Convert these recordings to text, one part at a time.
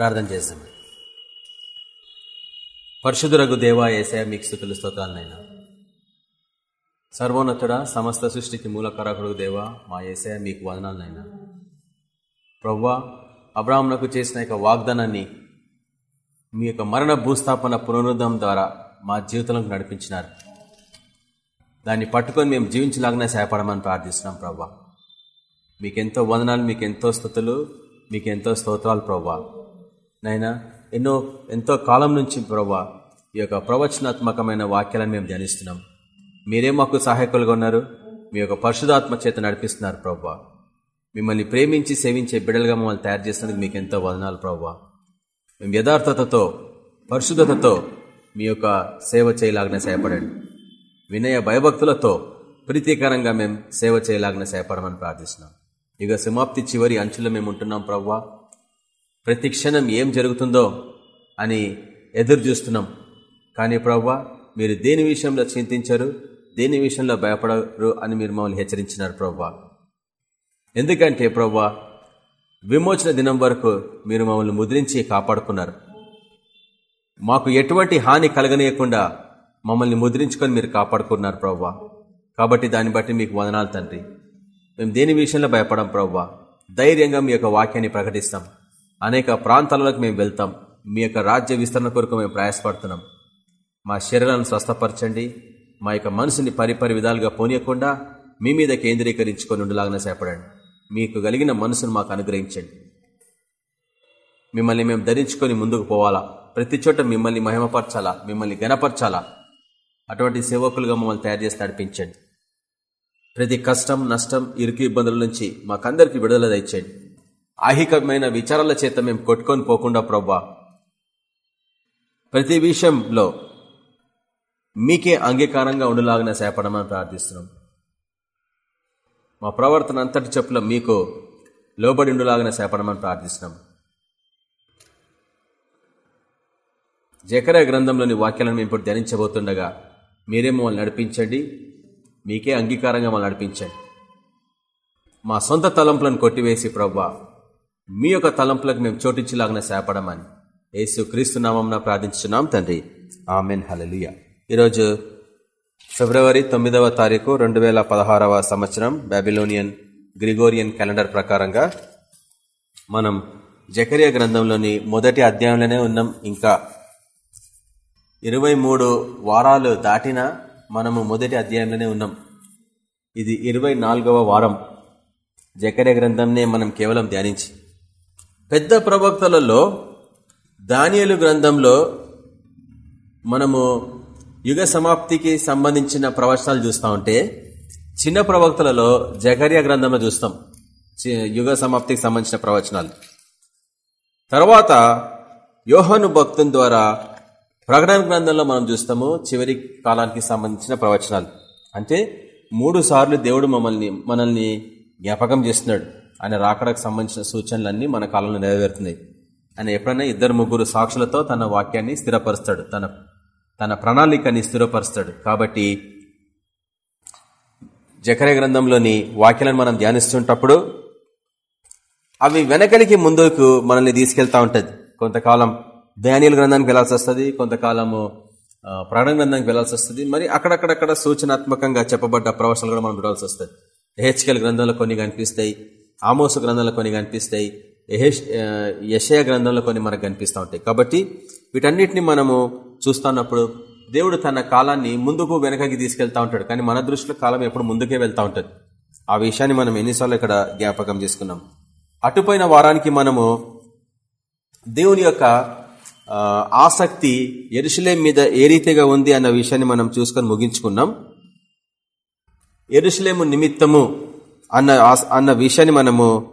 ప్రార్థన చేద్దాం పరశుధురగు దేవా ఏసయ మీకు స్థుతులు స్తోత్రాలనైనా సర్వోన్నతుడ సమస్త సృష్టికి మూలకరకుడు దేవా మా ఏసయ మీకు వదనాలనైనా ప్రవ్వా అబ్రాహ్మణకు చేసిన యొక్క వాగ్దానాన్ని మీ యొక్క మరణ భూస్థాపన పునరుద్ధం ద్వారా మా జీవితంలోకి నడిపించినారు. దాన్ని పట్టుకొని మేము జీవించలాగానే సహాయపడమని ప్రార్థిస్తున్నాం ప్రవ్వా. మీకెంతో వందనాలు మీకెంతో స్థుతులు మీకెంతో స్తోత్రాలు ప్రవ్వా. నైనా ఎన్నో ఎంతో కాలం నుంచి ప్రభా ఈ యొక్క ప్రవచనాత్మకమైన వాక్యాలను మేము ధ్యానిస్తున్నాం. మీరే మాకు సహాయకులుగా ఉన్నారు. మీ యొక్క పరిశుధాత్మ చేత నడిపిస్తున్నారు ప్రవ్వా మిమ్మల్ని ప్రేమించి సేవించే బిడలుగా మమ్మల్ని తయారు చేసినందుకు మీకు ఎంతో వదనాలు ప్రవ్వా మేము యథార్థతతో పరిశుద్ధతతో మీ యొక్క సేవ చేయలాగానే సహాయపడండి. వినయ భయభక్తులతో ప్రీతికరంగా మేము సేవ చేయలాగానే సహాయపడమని ప్రార్థిస్తున్నాం. ఇక సమాప్తి చివరి అంచులో మేము ఉంటున్నాం ప్రవ్వా ప్రతి క్షణం ఏం జరుగుతుందో అని ఎదురు చూస్తున్నాం. కానీ ప్రవ్వా మీరు దేని విషయంలో చింతించరు దేని విషయంలో భయపడరు అని మీరు మమ్మల్ని హెచ్చరించినారు ప్రవ్వా. ఎందుకంటే ప్రవ్వా విమోచన దినం వరకు మీరు మమ్మల్ని ముద్రించి కాపాడుకున్నారు. మాకు ఎటువంటి హాని కలగనీయకుండా మమ్మల్ని ముద్రించుకొని మీరు కాపాడుకున్నారు ప్రవ్వా. కాబట్టి దాన్ని బట్టి మీకు వదనాలు తండ్రి. మేము దేని విషయంలో భయపడం ప్రవ్వా? ధైర్యంగా మీ యొక్క వాక్యాన్ని ప్రకటిస్తాం. అనేక ప్రాంతాలకు మేము వెళ్తాం. మీ యొక్క రాజ్య విస్తరణ కొరకు మేము ప్రయాసపడుతున్నాం. మా శరీరాలను స్వస్థపరచండి. మా యొక్క మనసుని పరిపరి విధాలుగా పోనీయకుండా మీ మీద కేంద్రీకరించుకొని ఉండలాగానే సేపడండి మీకు కలిగిన మనసును మాకు అనుగ్రహించండి. మిమ్మల్ని మేము ధరించుకొని ముందుకు పోవాలా? ప్రతి చోట మిమ్మల్ని మహిమపరచాలా? మిమ్మల్ని గనపరచాలా అటువంటి సేవకులుగా మమ్మల్ని తయారు చేసి నడిపించండి. ప్రతి కష్టం నష్టం ఇరుకు ఇబ్బందుల నుంచి మాకందరికీ విడుదల తెచ్చండి ఆహికమైన విచారాల చేత మేము కొట్టుకొని పోకుండా ప్రవ్వా. ప్రతి విషయంలో మీకే అంగీకారంగా ఉండలాగిన సేపడమని ప్రార్థిస్తున్నాం. మా ప్రవర్తన అంతటి చెప్పుల మీకు లోబడి ఉండలాగిన సేపడమని ప్రార్థిస్తున్నాం. జకర గ్రంథంలోని వాక్యాలను మేము ఇప్పుడు ధ్యానించబోతుండగా మీరే మమ్మల్ని నడిపించండి మీకే అంగీకారంగా మమ్మల్ని నడిపించండి. మా సొంత తలంపులను కొట్టివేసి ప్రభా మీ యొక్క తలంపులకు మేము చోటించలాగిన సేపడమని యేసు క్రీస్తునామం ప్రార్థించున్నాం తండ్రి. ఆమెన్. హలలియ ఈరోజు ఫిబ్రవరి తొమ్మిదవ తారీఖు రెండు వేల పదహారవ సంవత్సరం బాబిలోనియన్ గ్రిగోరియన్ క్యాలెండర్ ప్రకారంగా మనం జకరియా గ్రంథంలోని మొదటి అధ్యాయంలోనే ఉన్నాం. ఇంకా ఇరవై మూడు వారాలు దాటినా మనము మొదటి అధ్యాయంలోనే ఉన్నాం. ఇది ఇరవై వారం. జకర్య గ్రంథంనే మనం కేవలం ధ్యానించి పెద్ద ప్రవక్తలలో దానియలు గ్రంథంలో మనము యుగ సమాప్తికి సంబంధించిన ప్రవచనాలు చూస్తూ ఉంటే చిన్న ప్రవక్తలలో జగర్య గ్రంథంలో చూస్తాం. యుగ సమాప్తికి సంబంధించిన ప్రవచనాలు. తర్వాత యోహాను భక్తుని ద్వారా ప్రకటన గ్రంథంలో మనం చూస్తాము చివరి కాలానికి సంబంధించిన ప్రవచనాలు. అంటే మూడు సార్లు దేవుడు మమ్మల్ని మనల్ని జ్ఞాపకం చేస్తున్నాడు. ఆయన రాకడకు సంబంధించిన సూచనలన్నీ మన కాలంలో నెరవేరుతున్నాయి. ఆయన ఎప్పుడైనా ఇద్దరు ముగ్గురు సాక్షులతో తన వాక్యాన్ని స్థిరపరుస్తాడు. తన తన ప్రణాళికని స్థిరపరుస్తాడు. కాబట్టి జకరే గ్రంథంలోని వాక్యాలను మనం ధ్యానిస్తుంటప్పుడు అవి వెనకలికి ముందుకు మనల్ని తీసుకెళ్తా ఉంటుంది. కొంతకాలం ధాన్యాల గ్రంథానికి వెళ్ళాల్సి వస్తుంది కొంతకాలము ప్రాణ గ్రంథానికి వెళ్ళాల్సి వస్తుంది. మరి అక్కడక్కడక్కడ సూచనాత్మకంగా చెప్పబడ్డ ప్రవచనాలు కూడా మనం చూడాల్సి వస్తుంది. హెచ్కెల్ గ్రంథంలో కొన్ని కనిపిస్తాయి. ఆమోసు గ్రంథంలో కొన్ని కనిపిస్తాయి యశయ గ్రంథంలో కొన్ని మనకు కనిపిస్తూ ఉంటాయి. కాబట్టి వీటన్నిటిని మనము చూస్తున్నప్పుడు దేవుడు తన కాలాన్ని ముందుకు వెనకకి తీసుకెళ్తా ఉంటాడు. కానీ మన దృష్టిలో కాలం ఎప్పుడు ముందుకే వెళ్తూ ఉంటుంది. ఆ విషయాన్ని మనం ఎన్నిసార్లు ఇక్కడ జ్ఞాపకం చేసుకున్నాం. అటుపోయిన వారానికి మనము దేవుని యొక్క ఆసక్తి ఎరుసలేం మీద ఏ రీతిగా ఉంది అన్న విషయాన్ని మనం చూసుకొని ముగించుకున్నాం. ఎరుసలేము నిమిత్తము అన్న అన్న విషయాన్ని మనము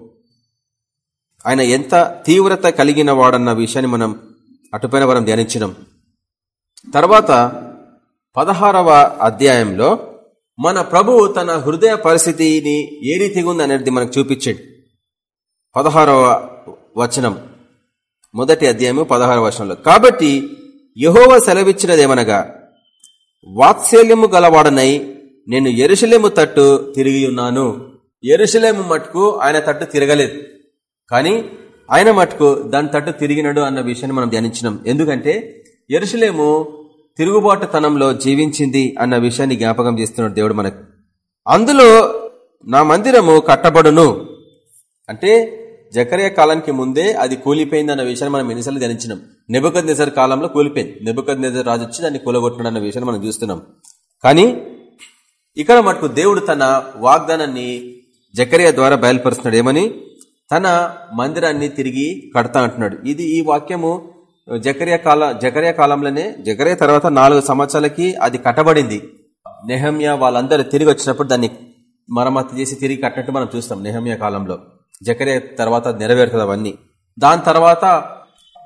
ఆయన ఎంత తీవ్రత కలిగిన వాడన్న విషయాన్ని మనం అటుపైన మనం ధ్యానించినాం. తర్వాత పదహారవ అధ్యాయంలో మన ప్రభువు తన హృదయ పరిస్థితిని ఏ రీతిగా ఉంది అనేది మనకు చూపించాడు. పదహారవ వచనం మొదటి అధ్యాయము పదహారవ వచనంలో. కాబట్టి యహోవ సెలవిచ్చినదేమనగా వాత్సల్యము గలవాడనై నేను ఎరుశల్యము తట్టు తిరిగి ఉన్నాను. ఎరుసలేము మట్టుకు ఆయన తట్టు తిరగలేదు. కానీ ఆయన మటుకు దాని తట్టు తిరిగినడు అన్న విషయాన్ని మనం ధ్యానించినాం. ఎందుకంటే ఎరుసలేము తిరుగుబాటుతనంలో జీవించింది అన్న విషయాన్ని జ్ఞాపకం చేస్తున్నాడు దేవుడు మనకు. అందులో నా మందిరము కట్టబడును. అంటే జకరియా కాలానికి ముందే అది కూలిపోయింది అన్న విషయాన్ని మనం ఎన్నిసార్లు ధ్యానించినాం. నెబద్ నిజర్ కాలంలో కూలిపోయింది. నెబద్ నిజర్ రాజు వచ్చి దాన్ని కూలగొట్టినాడు అన్న విషయాన్ని మనం చూస్తున్నాం. కానీ ఇక్కడ మటుకు దేవుడు తన వాగ్దానాన్ని జకరియా ద్వారా బయలుపరుస్తున్నాడు. ఏమని? తన మందిరాన్ని తిరిగి కడతా అంటున్నాడు. ఇది ఈ వాక్యము జకరియా కాల జకరియా కాలంలోనే జకరియా తర్వాత నాలుగు సంవత్సరాలకి అది కట్టబడింది. నెహమ్య వాళ్ళందరూ తిరిగి వచ్చినప్పుడు దాన్ని మరమ్మతు చేసి తిరిగి కట్టినట్టు మనం చూస్తాం నెహమ్య కాలంలో. జకరియా తర్వాత నెరవేరుతుంది అవన్నీ. దాని తర్వాత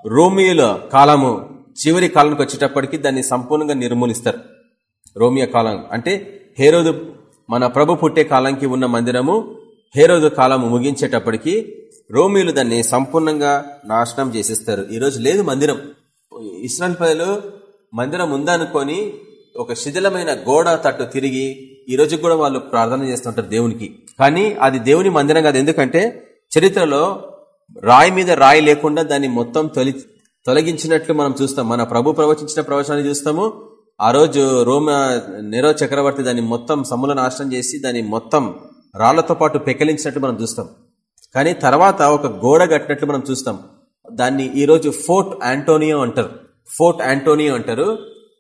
రోమియోల కాలము చివరి కాలంకి వచ్చేటప్పటికి దాన్ని సంపూర్ణంగా నిర్మూలిస్తారు. రోమియో కాలం అంటే హేరోదు మన ప్రభు పుట్టే కాలానికి ఉన్న మందిరము హేరోదు కాలము ముగించేటప్పటికి రోమిలు దాన్ని సంపూర్ణంగా నాశనం చేసేస్తారు. ఈరోజు లేదు మందిరం. ఇస్రాయల్ ప్రజలు మందిరం ఉందనుకొని ఒక శిథిలమైన గోడ తట్టు తిరిగి ఈ రోజు కూడా వాళ్ళు ప్రార్థన చేస్తుంటారు దేవునికి. కానీ అది దేవుని మందిరం కాదు. ఎందుకంటే చరిత్రలో రాయి మీద రాయి లేకుండా దాన్ని మొత్తం తొలి తొలగించినట్లు మనం చూస్తాం. మన ప్రభు ప్రవచించిన ప్రవచనాన్ని చూస్తాము. ఆ రోజు రోమ నెరో చక్రవర్తి దాన్ని మొత్తం సమ్ముల నాశనం చేసి దాన్ని మొత్తం రాళ్ళతో పాటు పెకలించినట్టు మనం చూస్తాం. కానీ తర్వాత ఒక గోడ కట్టినట్లు మనం చూస్తాం. దాన్ని ఈరోజు ఫోర్ట్ ఆంటోనియో అంటారు. ఫోర్ట్ ఆంటోనియో అంటారు.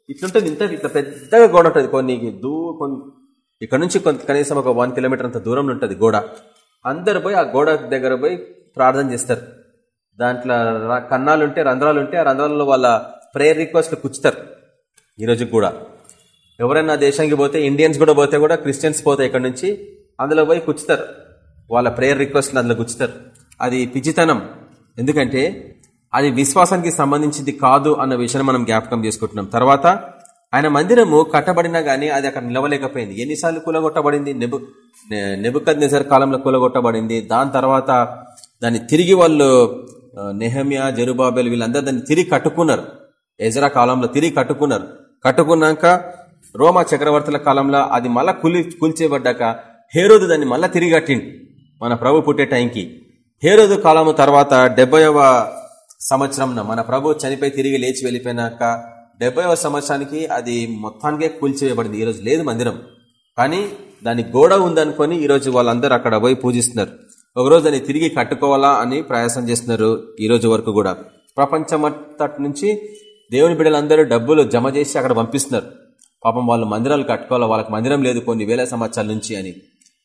ఇట్లుంటుంది ఇంత ఇట్లా పెద్దగా గోడ ఉంటుంది. కొన్ని దూ కొన్ని ఇక్కడ నుంచి కొంత కనీసం ఒక వన్ కిలోమీటర్ అంత దూరంలో ఉంటుంది గోడ. అందరు పోయి ఆ గోడ దగ్గర పోయి ప్రార్థన చేస్తారు. దాంట్లో కన్నాలుంటే రంధ్రాలు ఉంటే ఆ రంధ్రాలలో వాళ్ళ ప్రేయర్ రిక్వెస్ట్లు కూర్చుతారు ఈరోజు కూడా. ఎవరైనా దేశానికి పోతే ఇండియన్స్ కూడా పోతే కూడా క్రిస్టియన్స్ పోతే ఇక్కడ నుంచి అందులో పోయి గుచ్చుతారు వాళ్ళ ప్రేయర్ రిక్వెస్ట్లు అందులో గుచ్చుతారు అది పిచ్చితనం. ఎందుకంటే అది విశ్వాసానికి సంబంధించింది కాదు అన్న విషయాన్ని మనం జ్ఞాపకం చేసుకుంటున్నాం. తర్వాత ఆయన మందిరము కట్టబడినా కానీ అది అక్కడ నిలవలేకపోయింది. ఎన్నిసార్లు కూలగొట్టబడింది? నెబు నెబుకద్ నిజర్ కాలంలో కూలగొట్టబడింది. దాని తర్వాత దాన్ని తిరిగి వాళ్ళు నెహమియా జరుబాబెల్ వీళ్ళందరూ దాన్ని తిరిగి కట్టుకున్నారు. ఎజరా కాలంలో తిరిగి కట్టుకున్నారు. కట్టుకున్నాక రోమా చక్రవర్తుల కాలంలో అది మళ్ళా కూలి కూల్చేబడ్డాక హేరోదు దాన్ని మళ్ళా తిరిగి కట్టింది మన ప్రభు పుట్టే టైంకి. హేరోదు కాలము తర్వాత డెబ్బైవ సంవత్సరం మన ప్రభు చనిపోయి తిరిగి లేచి వెళ్ళిపోయినాక డెబ్బైవ సంవత్సరానికి అది మొత్తానికే కూల్చివేయబడింది. ఈరోజు లేదు మందిరం. కానీ దాని గోడ ఉందనుకొని ఈరోజు వాళ్ళందరూ అక్కడ పోయి పూజిస్తున్నారు. ఒకరోజు దాన్ని తిరిగి కట్టుకోవాలా అని ప్రయాసం చేస్తున్నారు ఈరోజు వరకు కూడా. ప్రపంచమంతటి నుంచి దేవుని బిడ్డలందరూ డబ్బులు జమ చేసి అక్కడ పంపిస్తున్నారు. పాపం వాళ్ళు మందిరాలు కట్టుకోవాలి వాళ్ళకి మందిరం లేదు కొన్ని వేల సంవత్సరాల నుంచి అని.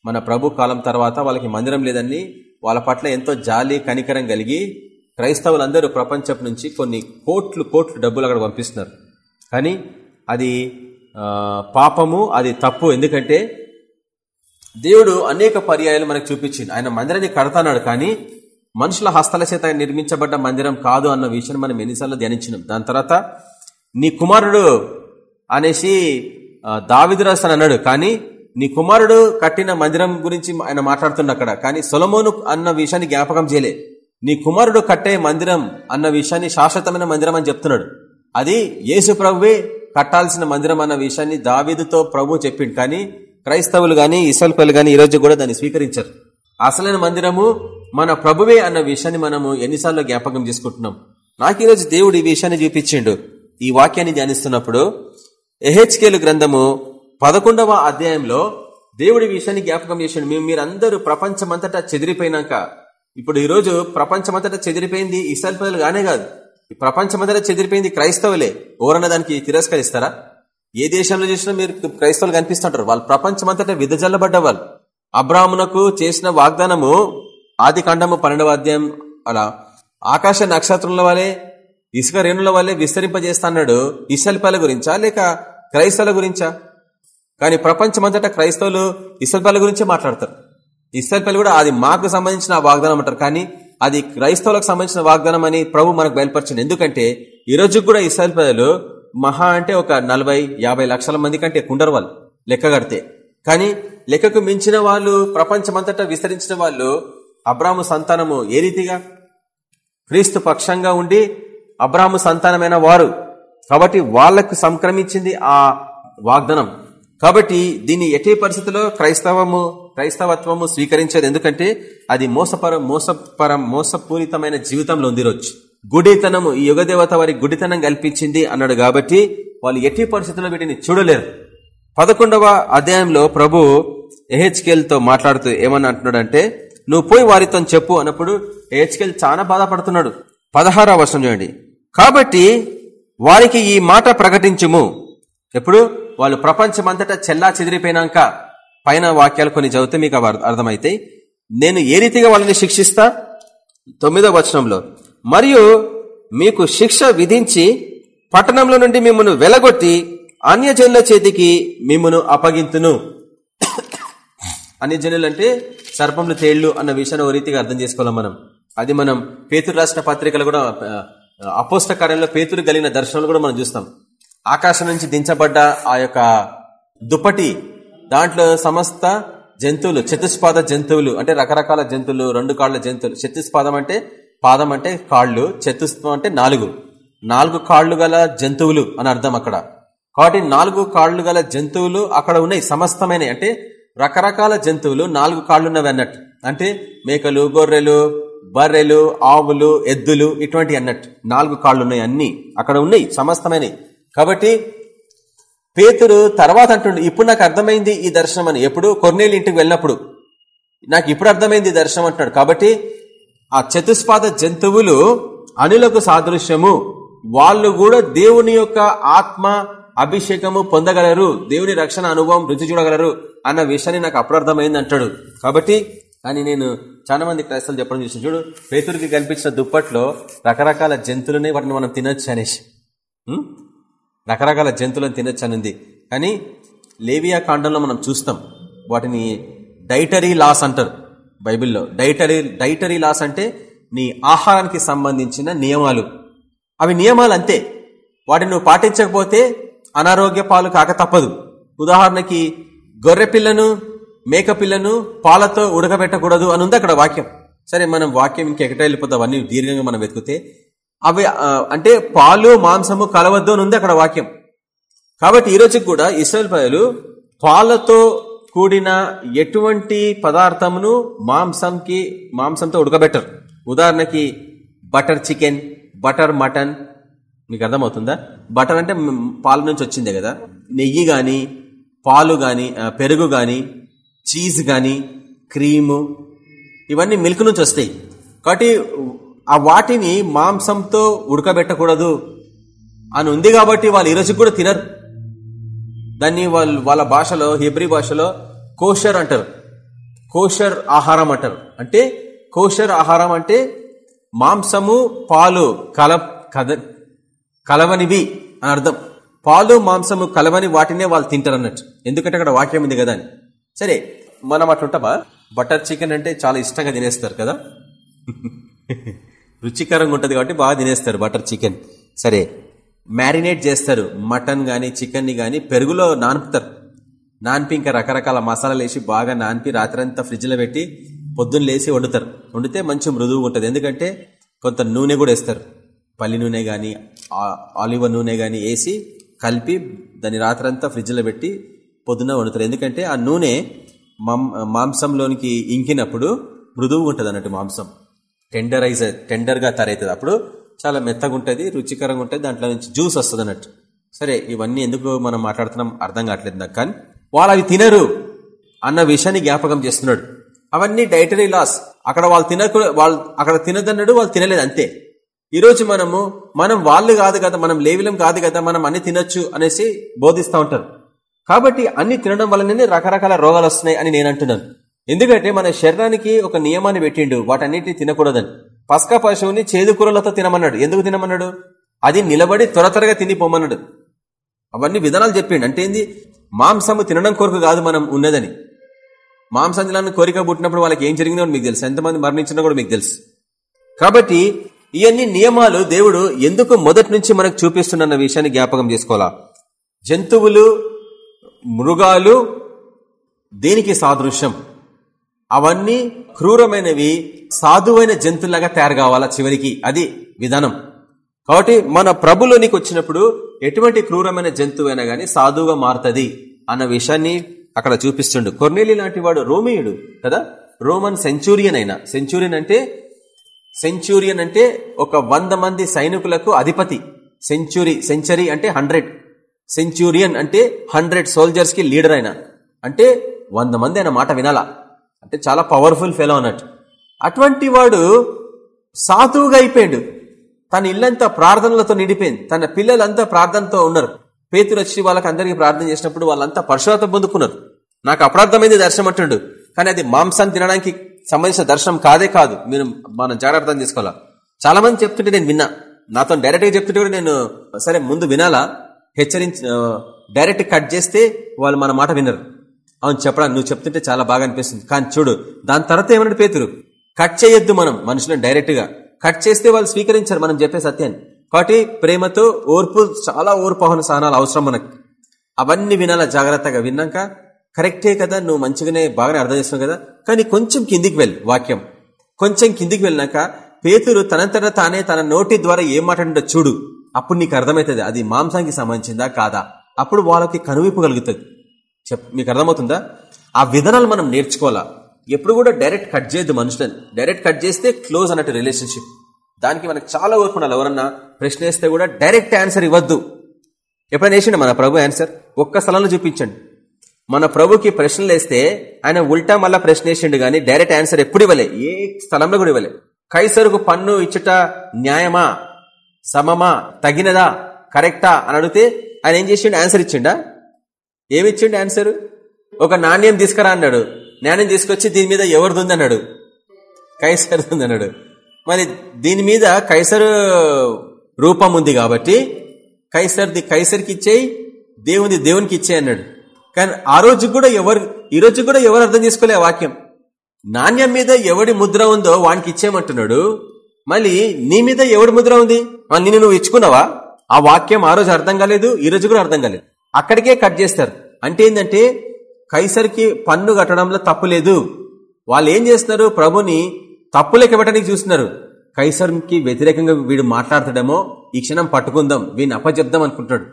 మన ప్రభు కాలం తర్వాత వాళ్ళకి మందిరం లేదని వాళ్ళ పట్ల ఎంతో జాలి కనికరం కలిగి క్రైస్తవులందరూ ప్రపంచం నుంచి కొన్ని కోట్లు కోట్లు డబ్బులు అక్కడ పంపిస్తున్నారు. కానీ అది పాపము అది తప్పు. ఎందుకంటే దేవుడు అనేక పర్యాయాలు మనకు చూపించింది ఆయన మందిరాన్ని కడతాన్నాడు కానీ మనుషుల హస్తల చేత నిర్మించబడ్డ మందిరం కాదు అన్న విషయాన్ని మనం ఎన్నిసార్లు ధ్యానించినాం. దాని తర్వాత నీ కుమారుడు అనేసి దావిదురాస్ అని అన్నాడు. కానీ నీ కుమారుడు కట్టిన మందిరం గురించి ఆయన మాట్లాడుతున్నా అక్కడ. కానీ సొలమోను అన్న విషయాన్ని జ్ఞాపకం చేయలే. నీ కుమారుడు కట్టే మందిరం అన్న విషయాన్ని శాశ్వతమైన మందిరం అని చెప్తున్నాడు. అది యేసు ప్రభువే కట్టాల్సిన మందిరం అన్న విషయాన్ని దావీదుతో ప్రభు చెప్పిండు. కానీ క్రైస్తవులు కానీ ఇసల్పల్లు కానీ ఈ రోజు కూడా దాన్ని స్వీకరించారు. అసలైన మందిరము మన ప్రభువే అన్న విషయాన్ని మనము ఎన్నిసార్లు జ్ఞాపకం చేసుకుంటున్నాం. నాకు ఈరోజు దేవుడు ఈ విషయాన్ని చూపించిండు. ఈ వాక్యాన్ని ధ్యానిస్తున్నప్పుడు ఎహెచ్కేలు గ్రంథము పదకొండవ అధ్యాయంలో దేవుడి విషయాన్ని జ్ఞాపకం చేసిండు. మేము మీరందరూ ప్రపంచమంతటా చెదిరిపోయినాక ఇప్పుడు ఈరోజు ప్రపంచమంతటా చెదిరిపోయింది ఇసల్ ప్రజలు గానే కాదు. ప్రపంచమంతటా చెదిరిపోయింది క్రైస్తవులే. ఎవరన్నా దానికి తిరస్కరిస్తారా? ఏ దేశంలో చేసినా మీరు క్రైస్తవులు కనిపిస్తుంటారు. వాళ్ళు ప్రపంచమంతటా విధజల్లబడ్డ వాళ్ళు. అబ్రాహ్మునకు చేసిన వాగ్దానము ఆది కాండము పన్నెండవ అధ్యాయం అలా ఆకాశ నక్షత్రంల వలె ఇసుక రేణుల వల్లే విస్తరింపజేస్తాడు ఇసల్పాల గురించా లేక క్రైస్తవుల గురించా? కానీ ప్రపంచమంతటా క్రైస్తవులు ఇసల్పాల గురించే మాట్లాడతారు. ఇసల్పాలు కూడా అది మాకు సంబంధించిన వాగ్దానం అంటారు కానీ అది క్రైస్తవులకు సంబంధించిన వాగ్దానం అని ప్రభు మనకు బయలుపరిచింది ఎందుకంటే ఈ రోజు కూడా ఇసల్పాలు మహా అంటే ఒక నలభై యాభై లక్షల మంది కంటే కుండరు వాళ్ళు లెక్క కడితే. కానీ లెక్కకు మించిన వాళ్ళు ప్రపంచమంతటా విస్తరించిన వాళ్ళు అబ్రాహ్ము సంతానము ఏ రీతిగా? క్రీస్తు పక్షంగా ఉండి అబ్రాహ్మ సంతానమైన వారు. కాబట్టి వాళ్ళకు సంక్రమించింది ఆ వాగ్దనం. కాబట్టి దీన్ని ఎట్టి పరిస్థితిలో క్రైస్తవము క్రైస్తవత్వము స్వీకరించేది. ఎందుకంటే అది మోసపరం మోసపరం మోసపూరితమైన జీవితంలో ఉందిరొచ్చు. రోజు గుడితనము ఈ యుగదేవత వారి గుడితనం కల్పించింది అన్నాడు కాబట్టి వాళ్ళు ఎట్టి పరిస్థితుల్లో వీటిని చూడలేరు. పదకొండవ అధ్యాయంలో ప్రభు ఎహెచ్కేల్తో మాట్లాడుతూ ఏమని అంటున్నాడంటే నువ్వు పోయి వారితో చెప్పు అన్నప్పుడు ఎహెచ్కేల్ చాలా బాధపడుతున్నాడు. పదహారవ వర్షం చూడండి. కాబట్టి వారికి ఈ మాట ప్రకటించుము. ఎప్పుడు? వాళ్ళు ప్రపంచమంతటా చెల్లా చెదిరిపోయినాక. పైన వాక్యాలు కొన్ని చదివితే మీకు అర్థమైతే నేను ఏ రీతిగా వాళ్ళని శిక్షిస్తా? తొమ్మిదవ వచనంలో. మరియు మీకు శిక్ష విధించి పట్టణంలో నుండి మిమ్మల్ని వెలగొట్టి అన్యజనుల చేతికి మిమ్మను అప్పగింతును. అన్యజనులు అంటే సర్పంలు తేళ్ళు అన్న విషయాన్ని ఓ రీతిగా అర్థం చేసుకోవాలి మనం. అది మనం పేతురు రాసిన పత్రికలు కూడా అపోష్ట కార్యంలో పేతురు కలిగిన దర్శనాలు కూడా మనం చూస్తాం. ఆకాశం నుంచి దించబడ్డ ఆ యొక్క దుప్పటి దాంట్లో సమస్త జంతువులు చతుస్పాద జంతువులు అంటే రకరకాల జంతువులు రెండు కాళ్ళ జంతువులు. చతుస్పాదం అంటే పాదం అంటే కాళ్ళు చతుస్పం అంటే నాలుగు. నాలుగు కాళ్ళు గల జంతువులు అని అర్థం అక్కడ. కాబట్టి నాలుగు కాళ్ళు గల జంతువులు అక్కడ ఉన్నాయి సమస్తమైన అంటే రకరకాల జంతువులు నాలుగు కాళ్ళున్నవి అన్నట్టు. అంటే మేకలు గొర్రెలు బర్రెలు ఆవులు ఎద్దులు ఇటువంటి అన్నట్టు. నాలుగు కాళ్ళు ఉన్నాయి అన్ని అక్కడ ఉన్నాయి సమస్తమైనవి. కాబట్టి పేతురు తర్వాత అంటుండు ఇప్పుడు నాకు అర్థమైంది ఈ దర్శనం అని. ఎప్పుడు? కొర్నేలు ఇంటికి వెళ్ళినప్పుడు. నాకు ఇప్పుడు అర్థమైంది దర్శనం అంటున్నాడు. కాబట్టి ఆ చతుష్పాద జంతువులు అనులకు సాదృశ్యము. వాళ్ళు కూడా దేవుని యొక్క ఆత్మ అభిషేకము పొందగలరు దేవుని రక్షణ అనుభవం రుచి చూడగలరు అన్న విషయాన్ని నాకు అప్రార్థమైంది అంటాడు. కాబట్టి కానీ నేను చాలా మంది క్రైస్తలు చెప్పడం చూసిన చూడు పేతుడికి కనిపించిన దుప్పట్లో రకరకాల జంతువులనే వాటిని మనం తినొచ్చు అనేసి. రకరకాల జంతువులను తినొచ్చు అనింది. కానీ లేవియా కాండంలో మనం చూస్తాం. వాటిని డైటరీ లాస్ అంటారు బైబిల్లో. డైటరీ డైటరీ లాస్ అంటే నీ ఆహారానికి సంబంధించిన నియమాలు. అవి నియమాలు అంతే. వాటిని నువ్వు పాటించకపోతే అనారోగ్య పాలు కాక తప్పదు. ఉదాహరణకి గొర్రె పిల్లను పాలతో ఉడకబెట్టకూడదు అని ఉంది అక్కడ వాక్యం. సరే మనం వాక్యం ఇంకెక్కడ వెళ్ళిపోతాం? అవన్నీ దీర్ఘంగా మనం వెతుకుతే. అవి అంటే పాలు మాంసము కలవద్దు అని ఉంది అక్కడ వాక్యం. కాబట్టి ఈరోజు కూడా ఇస్రాయల్ ప్రజలు పాలతో కూడిన ఎటువంటి పదార్థమును మాంసంకి మాంసంతో ఉడకబెట్టరు. ఉదాహరణకి బటర్ చికెన్ బటర్ మటన్ మీకు అర్థమవుతుందా బటర్ అంటే పాలు నుంచి వచ్చిందే కదా? నెయ్యి కానీ పాలు కానీ పెరుగు కానీ చీజ్ కానీ క్రీము ఇవన్నీ మిల్క్ నుంచి వస్తాయి. కాబట్టి ఆ వాటిని మాంసంతో ఉడకబెట్టకూడదు అని ఉంది కాబట్టి వాళ్ళు ఈరోజు కూడా తినరు. దాన్ని వాళ్ళు వాళ్ళ భాషలో హిబ్రి భాషలో కోషర్ అంటారు. కోషర్ ఆహారం అంటారు. అంటే కోషర్ ఆహారం అంటే మాంసము పాలు కల కద కలవనివి అని అర్థం. పాలు మాంసము కలవని వాటినే వాళ్ళు తింటారు అన్నట్టు ఎందుకంటే అక్కడ వాక్యం ఉంది కదా అని. సరే మనం అట్లుంటామా బటర్ చికెన్ అంటే చాలా ఇష్టంగా తినేస్తారు కదా. రుచికరంగా ఉంటుంది కాబట్టి బాగా తినేస్తారు బటర్ చికెన్. సరే మ్యారినేట్ చేస్తారు. మటన్ కానీ చికెన్ని కానీ పెరుగులో నానుపుతారు. నాన్పి ఇంకా రకరకాల మసాలాలు వేసి బాగా నాన్పి రాత్రంతా ఫ్రిడ్జ్లో పెట్టి పొద్దున్న లేసి వండుతారు. వండితే మంచి మృదువుగా ఉంటుంది. ఎందుకంటే కొంత నూనె కూడా వేస్తారు. పల్లి నూనె కానీ ఆలివ నూనె కానీ వేసి కలిపి దాన్ని రాత్రంతా ఫ్రిడ్జ్లో పెట్టి పొద్దున వండుతారు. ఎందుకంటే ఆ నూనె మాంసంలోనికి ఇంకినప్పుడు మృదువుగా ఉంటుంది అన్నట్టు మాంసం. టెండరైజ్ టెండర్గా తయారవుతుంది. అప్పుడు చాలా మెత్తగా ఉంటుంది రుచికరంగా ఉంటుంది దాంట్లో నుంచి జ్యూస్ వస్తుంది అన్నట్టు. సరే ఇవన్నీ ఎందుకు మనం మాట్లాడుతున్నాం అర్థం కావట్లేదు నాకు కానీ వాళ్ళు అవి తినరు అన్న విషయాన్ని జ్ఞాపకం చేస్తున్నాడు. అవన్నీ డైటరీ లాస్. అక్కడ వాళ్ళు తినకు వాళ్ళు అక్కడ తినదన్నాడు వాళ్ళు తినలేదు అంతే. ఈరోజు మనము మనం వాళ్ళు కాదు కదా మనం లేవిలం కాదు కదా మనం అన్ని తినొచ్చు అనేసి బోధిస్తూ ఉంటారు. కాబట్టి అన్ని తినడం వల్లనే రకరకాల రోగాలు వస్తున్నాయి అని నేను అంటున్నాను. ఎందుకంటే మన శరీరానికి ఒక నియమాన్ని పెట్టిండు వాటన్నిటిని తినకూడదని. పస్కా పశువుని చేదు కూరలతో తినమన్నాడు. ఎందుకు తినమన్నాడు? అది నిలబడి త్వర త్వరగా తినిపోమన్నాడు అవన్నీ విధానాలు చెప్పిండు. అంటే ఏంది? మాంసము తినడం కొరకు కాదు మనం ఉన్నదని. మాంసం తినాలని కోరిక పుట్టినప్పుడు వాళ్ళకి ఏం జరిగిందో మీకు తెలుసు. ఎంతమంది మరణించినా కూడా మీకు తెలుసు. కాబట్టి ఇవన్నీ నియమాలు దేవుడు ఎందుకు మొదటి నుంచి మనకు చూపిస్తున్న విషయాన్ని జ్ఞాపకం చేసుకోవాలా? జంతువులు మృగాలు దేనికి సాదృశ్యం? అవన్నీ క్రూరమైనవి సాధువైన జంతువులాగా తయారు కావాలా చివరికి? అది విధానం. కాబట్టి మన ప్రభులోనికి వచ్చినప్పుడు ఎటువంటి క్రూరమైన జంతువు అయినా గానీ సాధువుగా మారుతుంది అన్న విషయాన్ని అక్కడ చూపిస్తుండు. కొర్నేలి లాంటి వాడు రోమియుడు కదా? రోమన్ సెంచూరియన్ అయినా. సెంచూరియన్ అంటే సెంచూరియన్ అంటే ఒక వంద మంది సైనికులకు అధిపతి. సెంచురీ సెంచరీ అంటే హండ్రెడ్. సెంచూరియన్ అంటే హండ్రెడ్ సోల్జర్స్కి లీడర్ అయిన. అంటే వంద మంది ఆయన మాట వినాలా? అంటే చాలా పవర్ఫుల్ ఫెలో అన్నట్టు. అటువంటి వాడు సాధువుగా అయిపోయాడు. తన ఇల్లంతా ప్రార్థనలతో నిండిపోయింది. తన పిల్లలంతా ప్రార్థనతో ఉన్నారు. పేతులు వచ్చి వాళ్ళకి అందరికీ ప్రార్థన చేసినప్పుడు వాళ్ళంతా పరశురాత పొందుకున్నారు. నాకు అప్రార్థమైంది దర్శనం అంటుండు. కానీ అది మాంసాన్ని తినడానికి సంబంధించిన దర్శనం కాదే కాదు. మీరు మనం జాగ్రత్తగా తీసుకోవాలా చాలా మంది చెప్తుంటే నేను విన్నా. నాతో డైరెక్ట్గా చెప్తుంటే కూడా నేను సరే ముందు వినాలా? హెచ్చరించి డైరెక్ట్ కట్ చేస్తే వాళ్ళు మన మాట వినరు. అవును చెప్పడా నువ్వు చెప్తుంటే చాలా బాగా అనిపిస్తుంది. కానీ చూడు దాని తర్వాత ఏమన్నాడు పేతురు? కట్ చేయొద్దు మనం మనుషులను డైరెక్ట్గా కట్ చేస్తే వాళ్ళు స్వీకరించారు మనం చెప్పే సత్యాన్ని. కాబట్టి ప్రేమతో ఓర్పు చాలా ఓర్పు ఆహ్వాన సహనాలు అవసరం మనకు. అవన్నీ వినాలా జాగ్రత్తగా. విన్నాక కరెక్టే కదా నువ్వు మంచిగానే బాగానే అర్థం చేస్తున్నావు కదా. కానీ కొంచెం కిందికి వెళ్ళి వాక్యం. కొంచెం కిందికి వెళ్ళినాక పేతురు తనంతట తానే తన నోటి ద్వారా ఏం మాట్లాడిందో చూడు. అప్పుడు నీకు అర్థమవుతుంది అది మాంసానికి సంబంధించిందా కాదా? అప్పుడు వాళ్ళకి కనువిప్పు కలుగుతుంది. చెప్ మీకు అర్థమవుతుందా? ఆ విధానాలు మనం నేర్చుకోవాలా? ఎప్పుడు కూడా డైరెక్ట్ కట్ చేయొద్దు మనుషులని. డైరెక్ట్ కట్ చేస్తే క్లోజ్ అన్నట్టు రిలేషన్షిప్. దానికి మనకు చాలా ఓర్పుండాలి ఎవరన్నా ప్రశ్న వేస్తే కూడా డైరెక్ట్ ఆన్సర్ ఇవ్వద్దు. ఎప్పుడైనా వేసిండు మన ప్రభు ఆన్సర్? ఒక్క స్థలంలో చూపించండి. మన ప్రభుకి ప్రశ్నలు వేస్తే ఆయన ఉల్టా మళ్ళా ప్రశ్న వేసిండు కానీ డైరెక్ట్ ఆన్సర్ ఎప్పుడు ఇవ్వలే. ఏ స్థలంలో కూడా ఇవ్వలే. కైసరుకు పన్ను ఇచ్చుట న్యాయమా? సమమా? తగినదా? కరెక్టా? అని అడిగితే ఆయన ఏం చేసిండు? ఆన్సర్ ఇచ్చిండా? ఏమిచ్చిండు ఆన్సర్? ఒక నాణ్యం తీసుకురా అన్నాడు. నాణ్యం తీసుకొచ్చి దీని మీద ఎవరిది ఉందన్నాడు కైసర్ ఉందన్నాడు మరి దీని మీద కైసరు రూపం ఉంది కాబట్టి కైసర్ది కైసర్కి ఇచ్చేయి దేవుని దేవునికి ఇచ్చేయి అన్నాడు. కానీ ఆ రోజు కూడా ఎవరు ఈ రోజు కూడా ఎవరు అర్థం చేసుకోలే వాక్యం? నాణ్యం మీద ఎవడి ముద్ర ఉందో వానికి ఇచ్చేయమంటున్నాడు. మళ్ళీ నీ మీద ఎవడి ముద్ర ఉంది? నిన్ను నువ్వు ఇచ్చుకున్నావా? ఆ వాక్యం ఆ రోజు అర్థం కాలేదు ఈ రోజు కూడా అర్థం కాలేదు. అక్కడికే కట్ చేస్తారు. అంటే ఏంటంటే కైసర్కి పన్ను కట్టడంలో తప్పు లేదు. వాళ్ళు ఏం చేస్తున్నారు? ప్రభుని తప్పులకి ఇవ్వటానికి చూస్తున్నారు. కైసర్కి వ్యతిరేకంగా వీడు మాట్లాడతాడేమో ఈ క్షణం పట్టుకుందాం వీడిని అప్పచెప్దాం అనుకుంటాడు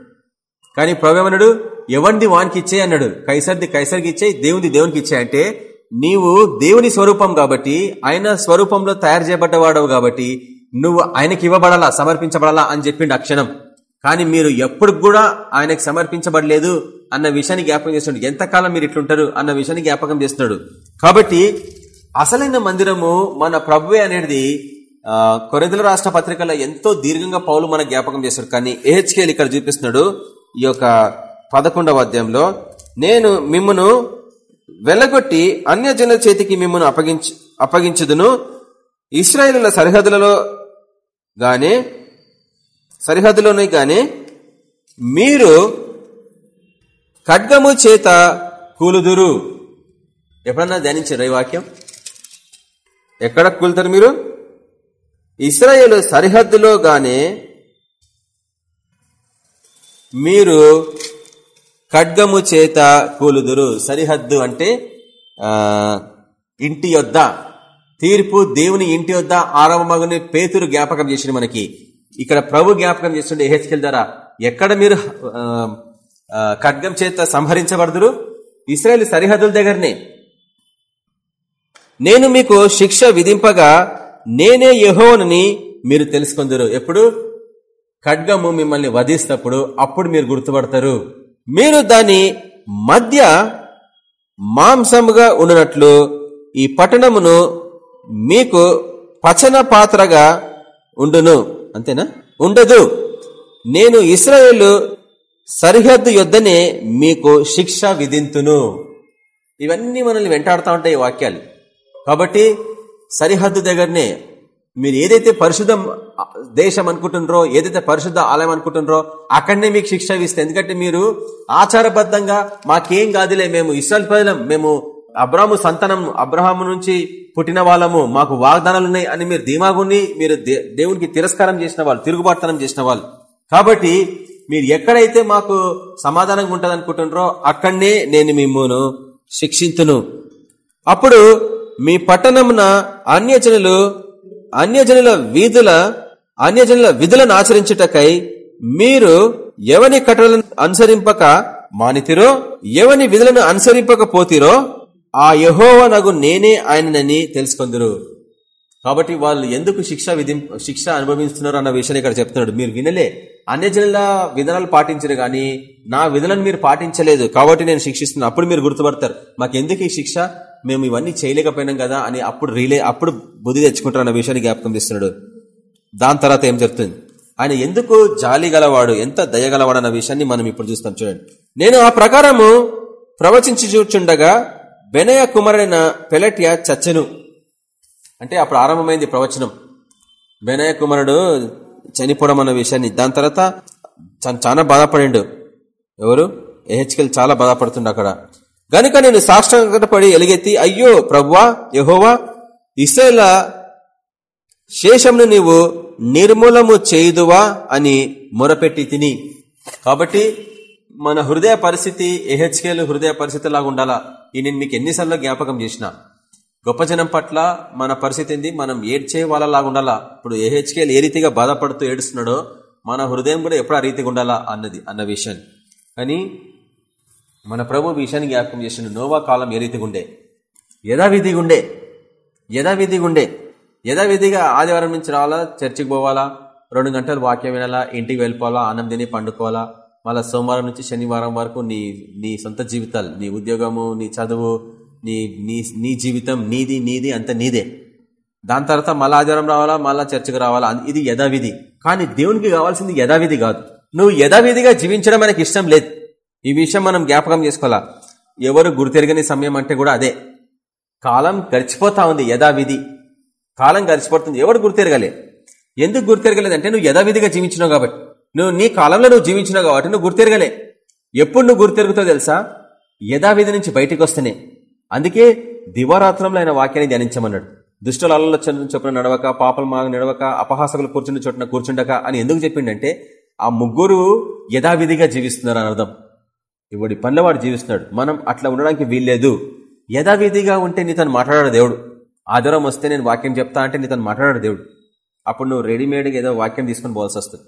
కానీ ప్రభు ఏమన్నాడు? ఎవంది వానికి ఇచ్చే అన్నాడు. కైసర్ది కైసర్కి ఇచ్చే దేవుని దేవునికి ఇచ్చే. అంటే నీవు దేవుని స్వరూపం కాబట్టి ఆయన స్వరూపంలో తయారు చేయబడ్డవాడవు కాబట్టి నువ్వు ఆయనకి ఇవ్వబడాలా సమర్పించబడాలా అని చెప్పిండు అక్షణం కానీ మీరు ఎప్పుడు కూడా ఆయనకు సమర్పించబడలేదు అన్న విషయాన్ని జ్ఞాపకం చేస్తున్నాడు. ఎంతకాలం మీరు ఇట్లుంటారు అన్న విషయాన్ని జ్ఞాపకం చేస్తున్నాడు. కాబట్టి అసలైన మందిరము మన ప్రభువే అనేది కొరెదుల రాష్ట్ర పత్రికలో ఎంతో దీర్ఘంగా పౌలు మన జ్ఞాపకం చేస్తాడు కానీ ఏహెచ్కేల్ ఇక్కడ చూపిస్తున్నాడు. ఈ యొక్క పదకొండవ అధ్యాయంలో నేను మిమ్మను వెళ్ళగొట్టి అన్యజనుల చేతికి మిమ్మల్ని అప్పగించ అప్పగించుదును. ఇస్రాయేలుల సరిహద్దులలో గాని సరిహద్దులోనే గాని మీరు ఖడ్గము చేత కూలుదురు. ఎప్పుడన్నా ధ్యానించారు ఈ వాక్యం? ఎక్కడ కూలుతారు మీరు? ఇస్రాయేల్ సరిహద్దులో గానే మీరు ఖడ్గము చేత కూలుదురు. సరిహద్దు అంటే ఇంటి యొద్ద. తీర్పు దేవుని ఇంటి వద్ద ఆరంభమగుని పేతురు జ్ఞాపకం చేసిన మనకి. ఇక్కడ ప్రభు జ్ఞాపకం చేస్తుండే హెచ్కెల్ ద్వారా ఎక్కడ మీరు ఖడ్గం చేత సంహరించబడదురు? ఇస్రాయల్ సరిహద్దుల దగ్గరనే. నేను మీకు శిక్ష విధింపగా నేనే యహోనని మీరు తెలుసుకుందరు. ఎప్పుడు? ఖడ్గము మిమ్మల్ని వధిస్తప్పుడు అప్పుడు మీరు గుర్తుపడతారు. మీరు దాని మధ్య మాంసముగా ఉన్నట్లు ఈ పట్టణమును మీకు పచన పాత్రగా ఉండును. అంతేనా? ఉండదు. నేను ఇస్రాయేల్ సరిహద్దు యొద్దనే మీకు శిక్ష విధింతును. ఇవన్నీ మనల్ని వెంటాడుతూ ఉంటాయి వాక్యాలు. కాబట్టి సరిహద్దు దగ్గరనే మీరు ఏదైతే పరిశుద్ధ దేశం అనుకుంటున్నారో ఏదైతే పరిశుద్ధ ఆలయం అనుకుంటున్నారో అక్కడనే మీకు శిక్ష ఇస్తే. ఎందుకంటే మీరు ఆచారబద్ధంగా మాకేం కాదులే మేము ఇస్రాల్ ప్రజలం మేము అబ్రాహము సంతానం అబ్రహాము నుంచి పుట్టిన వాళ్ళము మాకు వాగ్దానాలు ఉన్నాయి అని మీరు ధీమాగుని మీరు దేవునికి తిరస్కారం చేసిన వాళ్ళు తిరుగుబాటుతనం చేసిన వాళ్ళు. కాబట్టి మీరు ఎక్కడైతే మాకు సమాధానంగా ఉంటుంది అనుకుంటున్నారో అక్కడనే నేను మిమ్మల్ని శిక్షించును అప్పుడు మీ పట్టణమున అన్యజనులు అన్యజనుల వీధుల అన్యజనుల విధులను ఆచరించుటకై మీరు ఎవని కట్టలను అనుసరింపక మానితిరో? ఎవని విధులను అనుసరింపకపోతిరో? ఆ యహోవనగు నేనే ఆయనని తెలుసుకుందరు. కాబట్టి వాళ్ళు ఎందుకు శిక్ష విధి శిక్ష అనుభవిస్తున్నారు అన్న విషయాన్ని ఇక్కడ చెప్తున్నాడు. మీరు వినలే. అన్యజనుల విధానాలు పాటించరు గాని నా విధులను మీరు పాటించలేదు. కాబట్టి నేను శిక్షిస్తున్నాను అప్పుడు మీరు గుర్తుపడతారు. మాకు ఎందుకు ఈ శిక్ష? మేము ఇవన్నీ చేయలేకపోయినాం కదా అని అప్పుడు రీలే అప్పుడు బుద్ధి తెచ్చుకుంటారు అన్న విషయాన్ని జ్ఞాపకం చేస్తున్నాడు. దాని తర్వాత ఏం జరుగుతుంది? ఆయన ఎందుకు జాలి గలవాడు ఎంత దయగలవాడు అన్న విషయాన్ని మనం ఇప్పుడు చూస్తాం చూడండి. నేను ఆ ప్రకారము ప్రవచించి చూచుండగా బెనయ కుమారుడైన పెలటియ చచ్చెను. అంటే అప్పుడు ఆరంభమైంది ప్రవచనం. బెనయ కుమారుడు చనిపోవడం అన్న విషయాన్ని. దాని తర్వాత చాలా బాధపడిండు. ఎవరు? ఎహెచ్కెల్ చాలా బాధపడుతుండే అక్కడ. గనుక నేను సాష్టాంగపడి ఎలుగెత్తి అయ్యో ప్రవ్వా యహోవా ఇస్రాయల శేషంను నీవు నిర్మూలము చేయుదువా అని మొరపెట్టి తిని. కాబట్టి మన హృదయ పరిస్థితి ఎహెచ్కేలు హృదయ పరిస్థితి లాగా ఉండాలా? ఈ నేను మీకు ఎన్నిసార్లు జ్ఞాపకం చేసిన. గొప్ప జనం పట్ల మన పరిస్థితి ఏంది? మనం ఏడ్చే వాళ్ళలాగా ఉండాలా? ఇప్పుడు ఏహెచ్కేలు ఏ రీతిగా బాధపడుతూ ఏడుస్తున్నాడో మన హృదయం కూడా ఎప్పుడు ఆ రీతిగా ఉండాలా? అన్నది అన్న విషయాన్ని కానీ మన ప్రభు విషయాన్ని జ్ఞాపకం చేసిన నోవా కాలం ఏ రీతిగా ఉండే? యథావిధిగా ఉండే. యథావిధిగా ఉండే. యథావిధిగా ఆదివారం నుంచి రావాలా? చర్చికి పోవాలా? రెండు గంటలు వాక్యం వినాలా? ఇంటికి వెళ్ళిపోవాలా? అన్నం తిని పండుకోవాలా? మళ్ళీ సోమవారం నుంచి శనివారం వరకు నీ నీ సొంత జీవితాలు నీ ఉద్యోగము నీ చదువు నీ నీ నీ జీవితం నీది నీది అంత నీదే. దాని తర్వాత మళ్ళీ ఆదివారం రావాలా? మళ్ళీ చర్చకు రావాలా? ఇది యథావిధి. కానీ దేవునికి కావాల్సింది యథావిధి కాదు. నువ్వు యథావిధిగా జీవించడం మనకి ఇష్టం లేదు. ఈ విషయం మనం జ్ఞాపకం చేసుకోవాలా? ఎవరు గుర్తెరగని సమయం అంటే కూడా అదే. కాలం గడిచిపోతా ఉంది యథావిధి. కాలం గడిచిపోతుంది ఎవరు గుర్తెరగలే? ఎందుకు గుర్తెరగలేదంటే నువ్వు యథావిధిగా జీవించినావు కాబట్టి. నువ్వు నీ కాలంలో నువ్వు జీవించినావు కాబట్టి నువ్వు గుర్తెరగలే. ఎప్పుడు నువ్వు గుర్తెరుగుతావు తెలుసా? యథావిధి నుంచి బయటికి వస్తేనే అందుకే దివారాత్రంలో ఆయన వాక్యాన్ని ధ్యానించమన్నాడు. దుష్టుల అల్లలో చొప్పున నడవక పాపల మాగ నడవక అపహాసకులు కూర్చుండి చోటున కూర్చుండక అని ఎందుకు చెప్పిండంటే ఆ ముగ్గురు యథావిధిగా జీవిస్తున్నారు అని అర్థం. ఇవాడి పనులవాడు జీవిస్తున్నాడు. మనం అట్లా ఉండడానికి వీల్లేదు. యథావిధిగా ఉంటే నీతను మాట్లాడాడు దేవుడు. ఆధారం వస్తే నేను వాక్యం చెప్తా అంటే నీతను మాట్లాడాడు దేవుడు. అప్పుడు నువ్వు రెడీమేడ్గా ఏదో వాక్యం తీసుకొని పోవాల్సి వస్తుంది.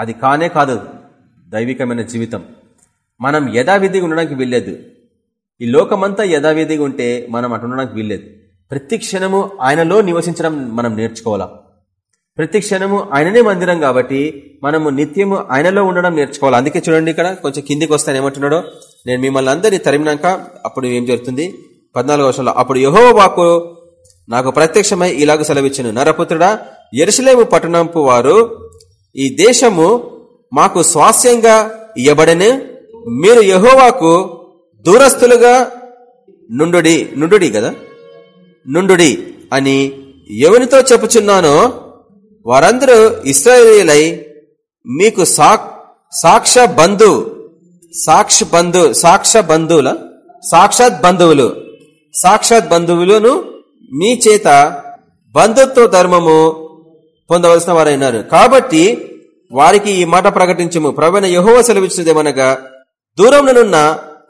అది కానే కాదు. దైవికమైన జీవితం. మనం యథావిధిగా ఉండడానికి వీల్లేదు. ఈ లోకమంతా యథావిధిగా ఉంటే మనం అటు ఉండడానికి వీల్లేదు. ప్రతి క్షణము ఆయనలో నివసించడం మనం నేర్చుకోవాలా? ప్రతి క్షణము ఆయననే మందిరం కాబట్టి మనము నిత్యము ఆయనలో ఉండడం నేర్చుకోవాలి. అందుకే చూడండి ఇక్కడ కొంచెం కిందికి వస్తాను ఏమంటున్నాడో నేను మిమ్మల్ని అందరినీ తరిమినాక అప్పుడు ఏం జరుగుతుంది? పద్నాలుగు వర్షంలో అప్పుడు యహో వాకు నాకు ప్రత్యక్షమై ఇలాగ సెలవిచ్చాను. నరపుత్రుడా ఎరుసలేము పట్టణంపు వారు ఈ దేశము మాకు స్వాస్యంగా ఇవ్వబడని మీరు యహోవాకు దూరస్తులుగా నుండుడి నుండుడి కదా? నుండుడి అని ఎవరితో చెప్పుచున్నానో వారందరూ ఇస్రాయేలై మీకు సాక్ష బంధు సాక్ష బంధు సాక్ష బంధువుల సాక్షాత్ బంధువులు సాక్షాత్ బంధువులను మీ చేత బంధుత్వ ధర్మము పొందవలసిన వారైనారు కాబట్టి వారికి ఈ మాట ప్రకటించము. ప్రవీణ యహోవ సెలవిచ్చినదేమనగా దూరంలోనున్న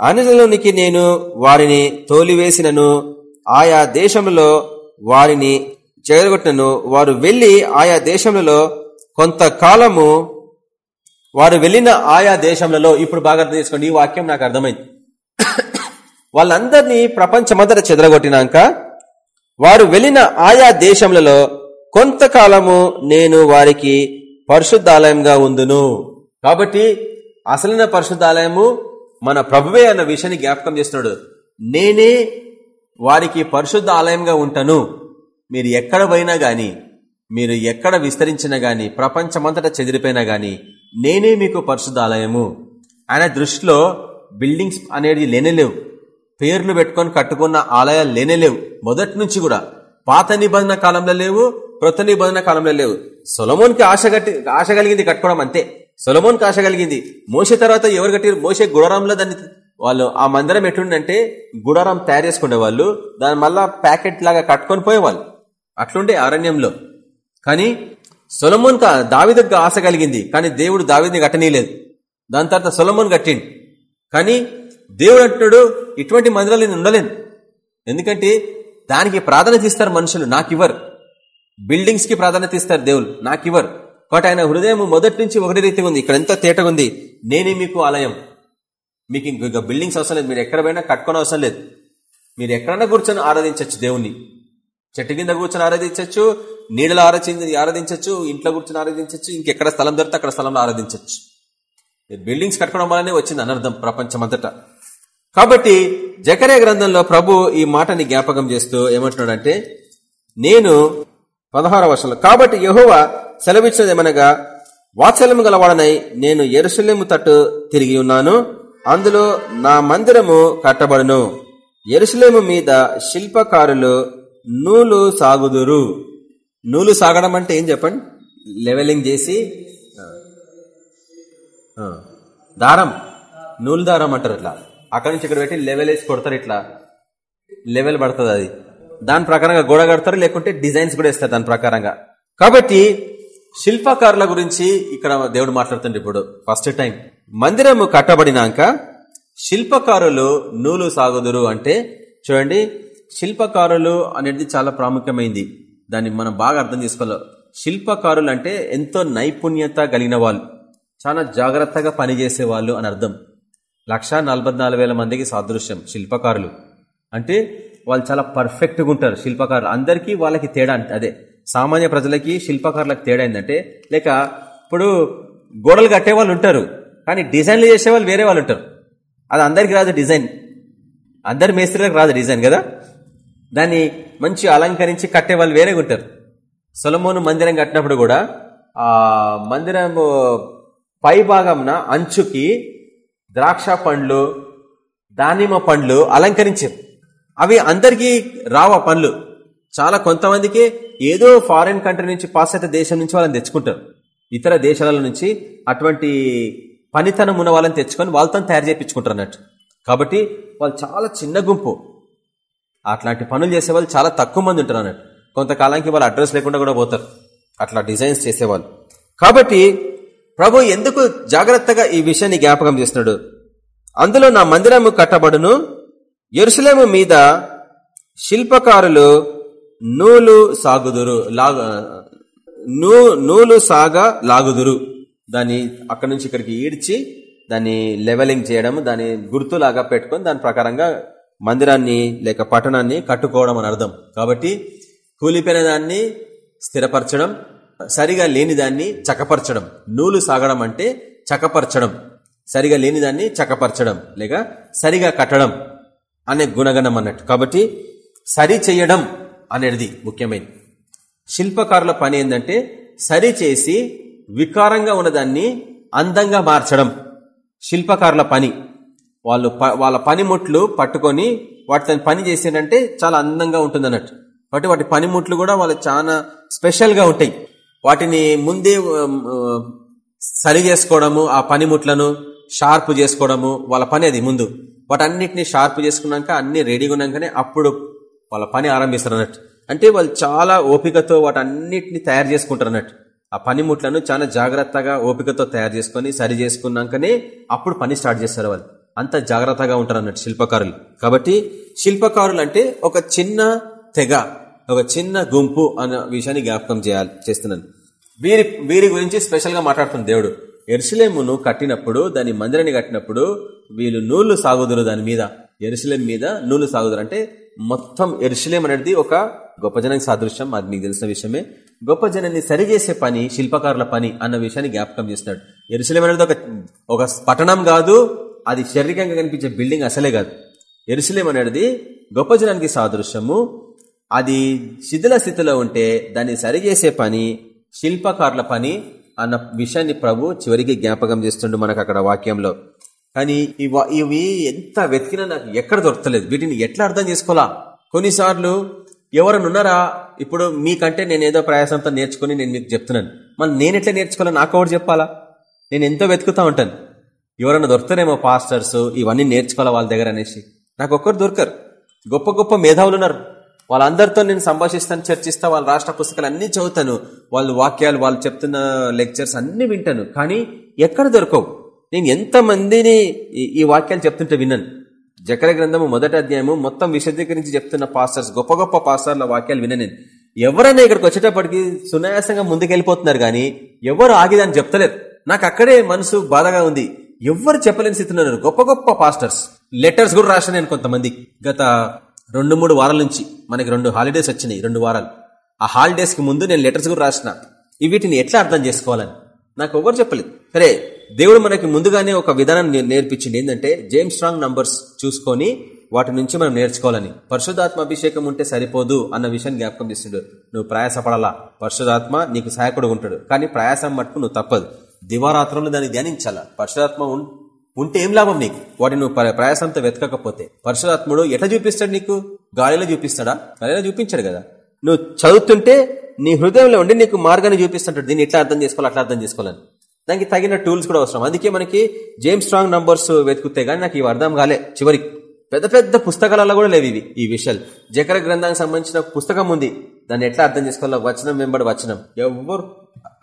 అనిజలోనికి నేను వారిని తోలివేసినను ఆయా దేశంలో వారిని జగలగొట్టను వారు వెళ్ళి ఆయా దేశంలో కొంతకాలము వారు వెళ్ళిన ఆయా దేశంలో ఇప్పుడు బాగా అర్థం చేసుకోండి ఈ వాక్యం నాకు అర్థమైంది. వాళ్ళందరినీ ప్రపంచమంతట చెదరగొట్టినాక వారు వెళ్ళిన ఆయా దేశంలో కొంతకాలము నేను వారికి పరిశుద్ధాలయంగా ఉందును. కాబట్టి అసలైన పరిశుద్ధాలయము మన ప్రభువే అన్న విషయాన్ని జ్ఞాపకం చేస్తున్నాడు. నేనే వారికి పరిశుద్ధ ఆలయంగా ఉంటాను. మీరు ఎక్కడ పోయినా గాని మీరు ఎక్కడ విస్తరించినా గాని ప్రపంచమంతటా చెదిరిపోయినా గాని నేనే మీకు పరిశుద్ధ ఆలయము ఆయన దృష్టిలో బిల్డింగ్స్ అనేది లేనేలేవు. పేర్లు పెట్టుకొని కట్టుకున్న ఆలయాలు లేనేలేవు. మొదటి నుంచి కూడా. పాత నిబంధన కాలంలో లేవు కృత నిబంధన కాలంలో లేవు. సొలమోన్కి ఆశ కట్టి ఆశ కలిగింది కట్టుకోవడం అంతే. సొలమోన్కి ఆశ కలిగింది. మోసే తర్వాత ఎవరు కట్టారు? మోసే గుడారంలో దాన్ని వాళ్ళు ఆ మందిరం ఎటుండంటే గుడారం తయారు చేసుకునే వాళ్ళు దాని మళ్ళా ప్యాకెట్ లాగా కట్టుకొని పోయేవాళ్ళు. అట్లుండే అరణ్యంలో. కానీ సొలమోన్ దావిదకు ఆశ కలిగింది. కానీ దేవుడు దావిదిని కట్టనీయలేదు. దాని తర్వాత సొలమోన్ కట్టిండు. కానీ దేవుడు అంటున్నాడు ఇటువంటి మందిరాలు నేను ఉండలేను. ఎందుకంటే దానికి ప్రాధాన్యత ఇస్తారు మనుషులు నాకు ఇవ్వరు బిల్డింగ్స్కి ప్రాధాన్యత ఇస్తారు దేవుడు నాకివ్వరు. కాబట్టి ఆయన హృదయం మొదటి నుంచి ఒకటి రీతిగా ఉంది. ఇక్కడ ఎంత తేటగా ఉంది? నేనే మీకు ఆలయం. మీకు ఇంకొక బిల్డింగ్స్ అవసరం లేదు. మీరు ఎక్కడ పోయినా కట్టుకొని అవసరం లేదు. మీరు ఎక్కడన్నా కూర్చొని ఆరాధించవచ్చు దేవుణ్ణి. చెట్టు కింద కూర్చొని ఆరాధించవచ్చు నీడలో ఆరాధించి ఆరాధించవచ్చు ఇంట్లో కూర్చొని ఆరాధించవచ్చు ఇంకెక్కడ స్థలం దొరికితే అక్కడ స్థలంలో ఆరాధించవచ్చు బిల్డింగ్స్ కట్టుకోవడం వల్లనే వచ్చింది అనర్థం ప్రపంచమంతటా. కాబట్టి జకరే గ్రంథంలో ప్రభు ఈ మాటని జ్ఞాపకం చేస్తూ ఏమంటున్నాడంటే నేను పదహార వర్షంలో కాబట్టి యహోవ సెలవిచ్చినది ఏమనగా వాత్సల్యము గలవాడనై నేను ఎరుసలేము తట్టు తిరిగి ఉన్నాను అందులో నా మందిరము కట్టబడును. ఎరుసలేము మీద శిల్పకారులు నూలు సాగుదురు. నూలు సాగడం అంటే ఏం చెప్పండి? లెవెలింగ్ చేసి దారం. నూలు దారం అంటారు ఇట్లా. అక్కడి నుంచి ఇక్కడ పెట్టి లెవెల్ వేసి కొడతారు ఇట్లా. లెవెల్ పడుతుంది అది. దాని ప్రకారంగా గోడ కడతారు లేకుంటే డిజైన్స్ కూడా వేస్తారు దాని ప్రకారంగా. కాబట్టి శిల్పకారుల గురించి ఇక్కడ దేవుడు మాట్లాడుతుండే ఇప్పుడు ఫస్ట్ టైం. మందిరము కట్టబడినాక శిల్పకారులు నూలు సాగుదురు అంటే చూడండి శిల్పకారులు అనేది చాలా ప్రాముఖ్యమైంది. దాన్ని మనం బాగా అర్థం చేసుకోవాలి. శిల్పకారులు అంటే ఎంతో నైపుణ్యత కలిగిన వాళ్ళు. చాలా జాగ్రత్తగా పనిచేసే వాళ్ళు అని అర్థం. లక్షా మందికి సాదృశ్యం శిల్పకారులు. అంటే వాళ్ళు చాలా పర్ఫెక్ట్గా ఉంటారు శిల్పకారులు. అందరికీ వాళ్ళకి తేడా అంటే అదే. సామాన్య ప్రజలకి శిల్పకారులకు తేడా ఏంటంటే లేక ఇప్పుడు గోడలు కట్టే వాళ్ళు ఉంటారు కానీ డిజైన్లు చేసే వాళ్ళు వేరే వాళ్ళు ఉంటారు. అది అందరికి రాదు డిజైన్. అందరి మేస్త్రీలకు రాదు డిజైన్ కదా? దాన్ని మంచి అలంకరించి కట్టే వాళ్ళు వేరేగా ఉంటారు సొలమోను మందిరం కట్టినప్పుడు కూడా ఆ మందిరం పై భాగంన అంచుకి ద్రాక్ష పండ్లు దానిమ్మ పండ్లు అలంకరించారు. అవి అందరికీ రావ పండ్లు. చాలా కొంతమందికి ఏదో ఫారిన్ కంట్రీ నుంచి పాశ్చాత్య దేశం నుంచి వాళ్ళని తెచ్చుకుంటారు. ఇతర దేశాల నుంచి అటువంటి పనితనం ఉన్న వాళ్ళని తెచ్చుకొని వాళ్ళతో తయారు చేయించుకుంటారు అన్నట్టు. కాబట్టి వాళ్ళు చాలా చిన్న గుంపు. అట్లాంటి పనులు చేసే వాళ్ళు చాలా తక్కువ మంది ఉంటారు అన్నట్టు. కొంతకాలానికి వాళ్ళు అడ్రస్ లేకుండా కూడా పోతారు. అట్లా డిజైన్స్ చేసేవాళ్ళు. కాబట్టి ప్రభు ఎందుకు జాగ్రత్తగా ఈ విషయాన్ని జ్ఞాపకం చేస్తున్నాడు? అందులో నా మందిరము కట్టబడును ఎరుసలేము మీద శిల్పకారులు నూలు సాగుదురు లాగు నూ నూలు సాగా లాగుదురు. దాన్ని అక్కడి నుంచి ఇక్కడికి ఈడ్చి దాన్ని లెవెలింగ్ చేయడం దాన్ని గుర్తులాగా పెట్టుకొని దాని ప్రకారంగా మందిరాన్ని లేక పట్టణాన్ని కట్టుకోవడం అని అర్థం. కాబట్టి కూలిపోయిన దాన్ని స్థిరపరచడం సరిగా లేని దాన్ని చకపరచడం నూలు సాగడం అంటే చకపరచడం సరిగా లేని దాన్ని చకపరచడం లేక సరిగా కట్టడం అనే గుణగణం అన్నట్టు. కాబట్టి సరి చేయడం అనేది ముఖ్యమైనది. శిల్పకారుల పని ఏంటంటే సరి చేసి వికారంగా ఉన్నదాన్ని అందంగా మార్చడం. శిల్పకారుల పని. వాళ్ళు వాళ్ళ పనిముట్లు పట్టుకొని వాటిని పని చేసేటంటే చాలా అందంగా ఉంటుంది అన్నట్టు కాబట్టి వాటి పనిముట్లు కూడా వాళ్ళు చాలా స్పెషల్గా ఉంటాయి. వాటిని ముందే సరి చేసుకోవడము ఆ పనిముట్లను షార్ప్ చేసుకోవడము వాళ్ళ పని అది ముందు. వాటన్నిటిని షార్ప్ చేసుకున్నాక అన్ని రెడీగా ఉన్నాకనే అప్పుడు వాళ్ళ పని ఆరంభిస్తారు అన్నట్టు అంటే వాళ్ళు చాలా ఓపికతో వాటన్నిటిని తయారు చేసుకుంటారు అన్నట్టు ఆ పనిముట్లను చాలా జాగ్రత్తగా ఓపికతో తయారు చేసుకుని సరి చేసుకున్నాకనే అప్పుడు పని స్టార్ట్ చేస్తారు వాళ్ళు. అంత జాగ్రత్తగా ఉంటారు అన్నట్టు శిల్పకారులు. కాబట్టి శిల్పకారులు అంటే ఒక చిన్న తెగ ఒక చిన్న గుంపు అన్న విషయాన్ని జ్ఞాపకం చేయాలి చేస్తున్నాను. వీరి వీరి గురించి స్పెషల్గా దేవుడు ఎరుసలేమును కట్టినప్పుడు దాని మందిరాన్ని కట్టినప్పుడు వీళ్ళు నూలు సాగుదురు దాని మీద. ఎరుసలేం మీద నూలు సాగుదురు. అంటే మొత్తం ఎరుసలేం అనేది ఒక గొప్ప జనానికి సాదృశ్యం అది మీకు తెలిసిన విషయమే. గొప్ప జనాన్ని సరిచేసే పని శిల్పకారుల పని అన్న విషయాన్ని జ్ఞాపకం చేస్తున్నాడు. ఎరుసలేం అనేది ఒక ఒక పట్టణం కాదు అది శారీరకంగా కనిపించే బిల్డింగ్ అసలే కాదు. ఎరుసలేం అనేది గొప్ప జనానికి సాదృశ్యము. అది శిథిల స్థితిలో ఉంటే దాన్ని సరిచేసే పని శిల్పకారుల పని అన్న విషయాన్ని ప్రభు చివరికి జ్ఞాపకం చేస్తుండే మనకు అక్కడ వాక్యంలో. కానీ ఇవి ఎంత వెతికినా నాకు ఎక్కడ దొరకలేదు. వీటిని ఎట్లా అర్థం చేసుకోవాలా? కొన్నిసార్లు ఎవరైనా ఉన్నారా? ఇప్పుడు మీకంటే నేను ఏదో ప్రయాసంతో నేర్చుకుని నేను మీకు చెప్తున్నాను. మళ్ళీ నేను ఎట్లా నేర్చుకోవాలా నాకు ఒకటి చెప్పాలా? నేను ఎంతో వెతుకుతా ఉంటాను. ఎవరైనా దొరుకుతారేమో పాస్టర్స్ ఇవన్నీ నేర్చుకోవాలా వాళ్ళ దగ్గర అనేసి. నాకు ఒక్కరు దొరకరు. గొప్ప గొప్ప మేధావులు ఉన్నారు. వాళ్ళందరితో నేను సంభాషిస్తాను చర్చిస్తా వాళ్ళ రాష్ట్ర పుస్తకాలు అన్ని చదువుతాను. వాళ్ళ వాక్యాలు వాళ్ళు చెప్తున్న లెక్చర్స్ అన్ని వింటాను. కానీ ఎక్కడ దొరకవు. నేను ఎంతమందిని ఈ వాక్యాలు చెప్తుంటే విన్నాను. జకర గ్రంథము మొదటి అధ్యాయము మొత్తం విశదీకరించి చెప్తున్న పాస్టర్స్ గొప్ప గొప్ప పాస్టర్ల వాక్యాలు విన ఎవరైనా ఇక్కడికి వచ్చేటప్పటికి సునాయాసంగా ముందుకెళ్ళిపోతున్నారు కానీ ఎవరు ఆగిదని చెప్తలేరు. నాకు అక్కడే మనసు బాధగా ఉంది. ఎవ్వరు చెప్పలేని స్థితిలో ఉన్నారు. గొప్ప గొప్ప పాస్టర్స్. లెటర్స్ కూడా రాసిన నేను కొంతమంది. గత రెండు మూడు వారాల నుంచి మనకి రెండు హాలిడేస్ వచ్చినాయి రెండు వారాలు. ఆ హాలిడేస్కి ముందు నేను లెటర్స్ కూడా రాసిన. వీటిని ఎట్లా అర్థం చేసుకోవాలని? నాకు ఎవరు చెప్పలేదు. సరే దేవుడు మనకి ముందుగానే ఒక విధానం నేర్పించింది ఏంటంటే జేమ్స్ స్ట్రాంగ్ నంబర్స్ చూసుకొని వాటి నుంచి మనం నేర్చుకోవాలని. పరిశుధాత్మ అభిషేకం ఉంటే సరిపోదు అన్న విషయాన్ని జ్ఞాపకం చేస్తుండడు నువ్వు ప్రయాసపడాలా? పరిశుధాత్మ నీకు సహాయకుడు ఉంటాడు. కానీ ప్రయాసం మట్టుకు నువ్వు తప్పదు. దివారాత్రంలో దాన్ని ధ్యానించాలా? పరిశుధాత్మ ఉంటే ఏం లాభం నీకు? వాటిని నువ్వు ప్ర- ప్రయాసంతో వెతకకపోతే. పరశురాత్ముడు ఎట్లా చూపిస్తాడు నీకు? గాలిలో చూపిస్తాడా? గాలిలో చూపించాడు కదా. నువ్వు చదువుతుంటే నీ హృదయంలో ఉండి నీకు మార్గాన్ని చూపిస్తుంటాడు. దీన్ని ఎట్లా అర్థం చేసుకోవాలి? అట్లా అర్థం చేసుకోవాలని. దానికి తగిన టూల్స్ కూడా అవసరం. అందుకే మనకి జేమ్స్ స్ట్రాంగ్ నంబర్స్ వెతుకుతే గానీ నాకు ఇవి అర్థం కాలే. చివరికి పెద్ద పెద్ద పుస్తకాలలో కూడా లేవు ఇవి ఈ విషయాలు. జకర గ్రంథానికి సంబంధించిన పుస్తకం ఉంది. దాన్ని ఎట్లా అర్థం చేసుకోవాలో? వచనం వెంబడి వచనం. ఎవరు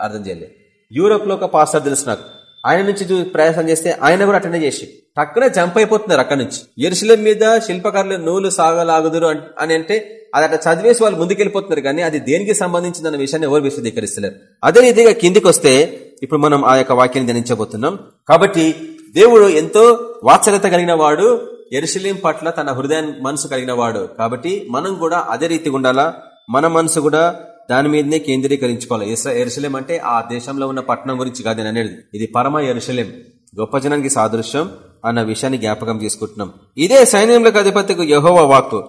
అర్థం చేయలేదు. యూరోప్లో ఒక పాస్టర్ తెలుసు నాకు. ఆయన నుంచి ప్రయాసం చేస్తే ఆయన కూడా అటెండ్ చేసి టక్కున జంప్ అయిపోతున్నారు అక్కడ నుంచి. ఎరుసలేం మీద శిల్పకారులు నూలు సాగలాగుదురు అని అంటే అది అట్లా చదివేసి వాళ్ళు ముందుకెళ్ళిపోతున్నారు కానీ అది దేనికి సంబంధించిన విషయాన్ని ఎవరు విశదీకరిస్తలేరు. అదే రీతిగా కిందికి వస్తే ఇప్పుడు మనం ఆ యొక్క వాక్యాన్ని ధ్యానించబోతున్నాం. కాబట్టి దేవుడు ఎంతో వాత్సల్యత కలిగిన వాడు ఎరుసలేం పట్ల తన హృదయ మనసు కలిగిన వాడు. కాబట్టి మనం కూడా అదే రీతిగా ఉండాలా? మన మనసు కూడా దాని మీదనే కేంద్రీకరించుకోవాలి. ఇస్రా- ఎరుసలేం అంటే ఆ దేశంలో ఉన్న పట్టణం గురించి కాదు అనేది. ఇది పరమ ఎరుసలేం గొప్ప జనానికి సాదృశ్యం అన్న విషయాన్ని జ్ఞాపకం చేసుకుంటున్నాం. ఇదే సైన్యంలోకి అధిపతికి యహోవ వాక్కు.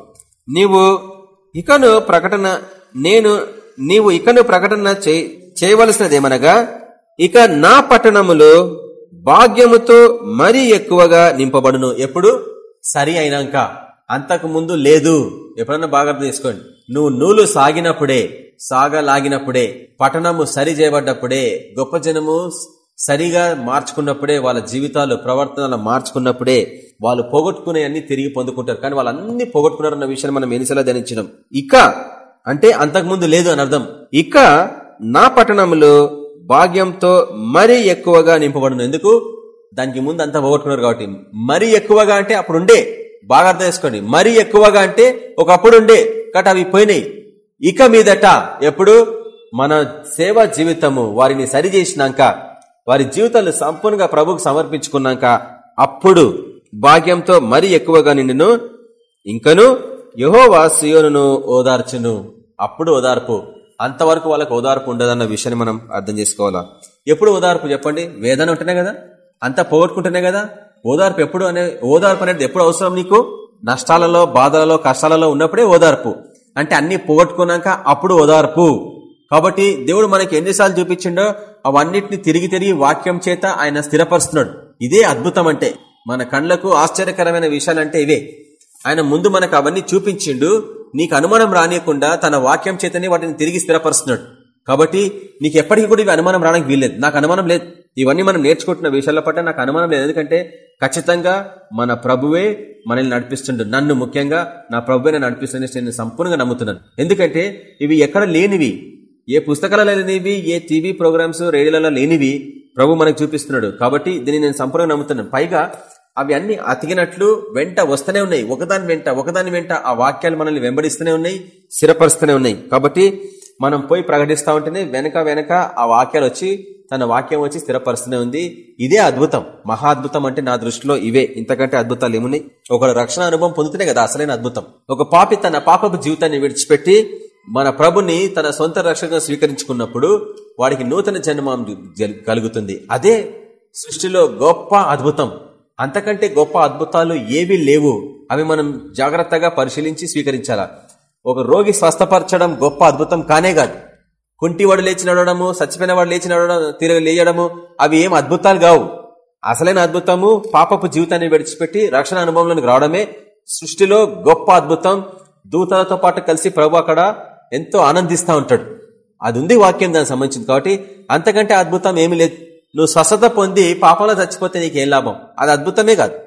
నీవు ఇకను ప్రకటన నేను నీవు ఇకను ప్రకటన చే- చేయవలసినదేమనగా ఇక నా పట్టణములు భాగ్యముతో మరీ ఎక్కువగా నింపబడును. ఎప్పుడు? సరి అయినాక. అంతకు ముందు లేదు. ఎప్పుడన్నా బాగా అర్థం చేసుకోండి. నువ్వు నూలు సాగినప్పుడే సాగలాగినప్పుడే పట్టణము సరి చేయబడ్డప్పుడే గొప్ప జనము సరిగా మార్చుకున్నప్పుడే వాళ్ళ జీవితాలు ప్రవర్తనలు మార్చుకున్నప్పుడే వాళ్ళు పోగొట్టుకునే అన్ని తిరిగి పొందుకుంటారు. కానీ వాళ్ళన్ని పోగొట్టుకున్నారన్న విషయాన్ని మనం ఎన్నిసార్లు ధ్యానించినాం. ఇక అంటే అంతకుముందు లేదు అని అర్థం. ఇక నా పట్టణంలో భాగ్యంతో మరీ ఎక్కువగా నింపబడిన. ఎందుకు? దానికి ముందు అంతా పోగొట్టుకున్నారు కాబట్టి. మరీ ఎక్కువగా అంటే అప్పుడు ఉండే బాగా అర్థం చేసుకోండి. మరీ ఎక్కువగా అంటే ఒకప్పుడు ఉండే కాబట్టి అవి పోయినాయి. ఇక మీదట ఎప్పుడు మన సేవా జీవితము వారిని సరి చేసినాక వారి జీవితాలు సంపూర్ణంగా ప్రభుకు సమర్పించుకున్నాక అప్పుడు భాగ్యంతో మరి ఎక్కువగా నిన్ను ఇంకను యహోవా సియోనును ఓదార్చును. అప్పుడు ఓదార్పు అంతవరకు వాళ్ళకు ఓదార్పు ఉండదన్న విషయాన్ని మనం అర్థం చేసుకోవాలా? ఎప్పుడు ఓదార్పు చెప్పండి? వేదన ఉంటేనే కదా? అంత పోగొట్టుకుంటేనే కదా? ఓదార్పు ఎప్పుడు అనే ఓదార్పు అనేది ఎప్పుడు అవసరం నీకు? నష్టాలలో బాధలలో కష్టాలలో ఉన్నప్పుడే ఓదార్పు. అంటే అన్ని పోగొట్టుకున్నాక అప్పుడు ఓదార్పు. కాబట్టి దేవుడు మనకి ఎన్నిసార్లు చూపించిండో అవన్నిటిని తిరిగి తిరిగి వాక్యం చేత ఆయన స్థిరపరుస్తున్నాడు. ఇదే అద్భుతం అంటే. మన కళ్ళకు ఆశ్చర్యకరమైన విషయాలంటే ఇవే. ఆయన ముందు మనకు అవన్నీ చూపించిండు. నీకు అనుమానం రానియకుండా తన వాక్యం చేతనే వాటిని తిరిగి స్థిరపరుస్తున్నాడు. కాబట్టి నీకు ఎప్పటికీ కూడా ఇవి అనుమానం రావడానికి వీల్లేదు. నాకు అనుమానం లేదు. ఇవన్నీ మనం నేర్చుకుంటున్న విషయాల పట్ల నాకు అనుమానం లేదు. ఎందుకంటే ఖచ్చితంగా మన ప్రభువే మనల్ని నడిపిస్తుండు. నన్ను ముఖ్యంగా నా ప్రభువే నన్ను నడిపిస్తుంది నేను సంపూర్ణంగా నమ్ముతున్నాను. ఎందుకంటే ఇవి ఎక్కడ లేనివి ఏ పుస్తకాలలో లేనివి ఏ టీవీ ప్రోగ్రామ్స్ రేడియోలలో లేనివి ప్రభు మనకు చూపిస్తున్నాడు. కాబట్టి దీన్ని నేను సంపూర్ణంగా నమ్ముతున్నాను. పైగా అవి అన్ని అతికినట్లు వెంట వస్తూనే ఉన్నాయి. ఒకదాని వెంట ఒకదాని వెంట ఆ వాక్యాలు మనల్ని వెంబడిస్తూనే ఉన్నాయి స్థిరపరుస్తూనే ఉన్నాయి. కాబట్టి మనం పోయి ప్రకటిస్తూ ఉంటేనే వెనక వెనక ఆ వాక్యాలు వచ్చి తన వాక్యం వచ్చి స్థిరపరుస్తూనే ఉంది. ఇదే అద్భుతం. మహా అద్భుతం అంటే నా దృష్టిలో ఇవే. ఇంతకంటే అద్భుతాలు ఏమున్నాయి? ఒకడు రక్షణ అనుభవం పొందుతూనే కదా అసలైన అద్భుతం. ఒక పాపి తన పాపపు జీవితాన్ని విడిచిపెట్టి మన ప్రభుని తన సొంత రక్షణగా స్వీకరించుకున్నప్పుడు వాడికి నూతన జన్మం జ- కలుగుతుంది. అదే సృష్టిలో గొప్ప అద్భుతం. అంతకంటే గొప్ప అద్భుతాలు ఏవి లేవు. అవి మనం జాగ్రత్తగా పరిశీలించి స్వీకరించాలా? ఒక రోగి స్వస్థపరచడం గొప్ప అద్భుతం కానే కాదు. కుంటివాడు లేచి నడవడము చచ్చిపోయిన వాడు లేచి నడవడం తిరిగి లేయడము అవి ఏం అద్భుతాలు కావు. అసలైన అద్భుతము పాపపు జీవితాన్ని విడిచిపెట్టి రక్షణ అనుభవంలోకి రావడమే సృష్టిలో గొప్ప అద్భుతం. దూతలతో పాటు కలిసి ప్రభు అక్కడ ఎంతో ఆనందిస్తూ ఉంటాడు. అది ఉంది వాక్యం దానికి సంబంధించింది కాబట్టి అంతకంటే అద్భుతం ఏమీ లేదు. నువ్వు స్వస్థత పొంది పాపంలో చచ్చిపోతే నీకేం లాభం? అది అద్భుతమే కాదు.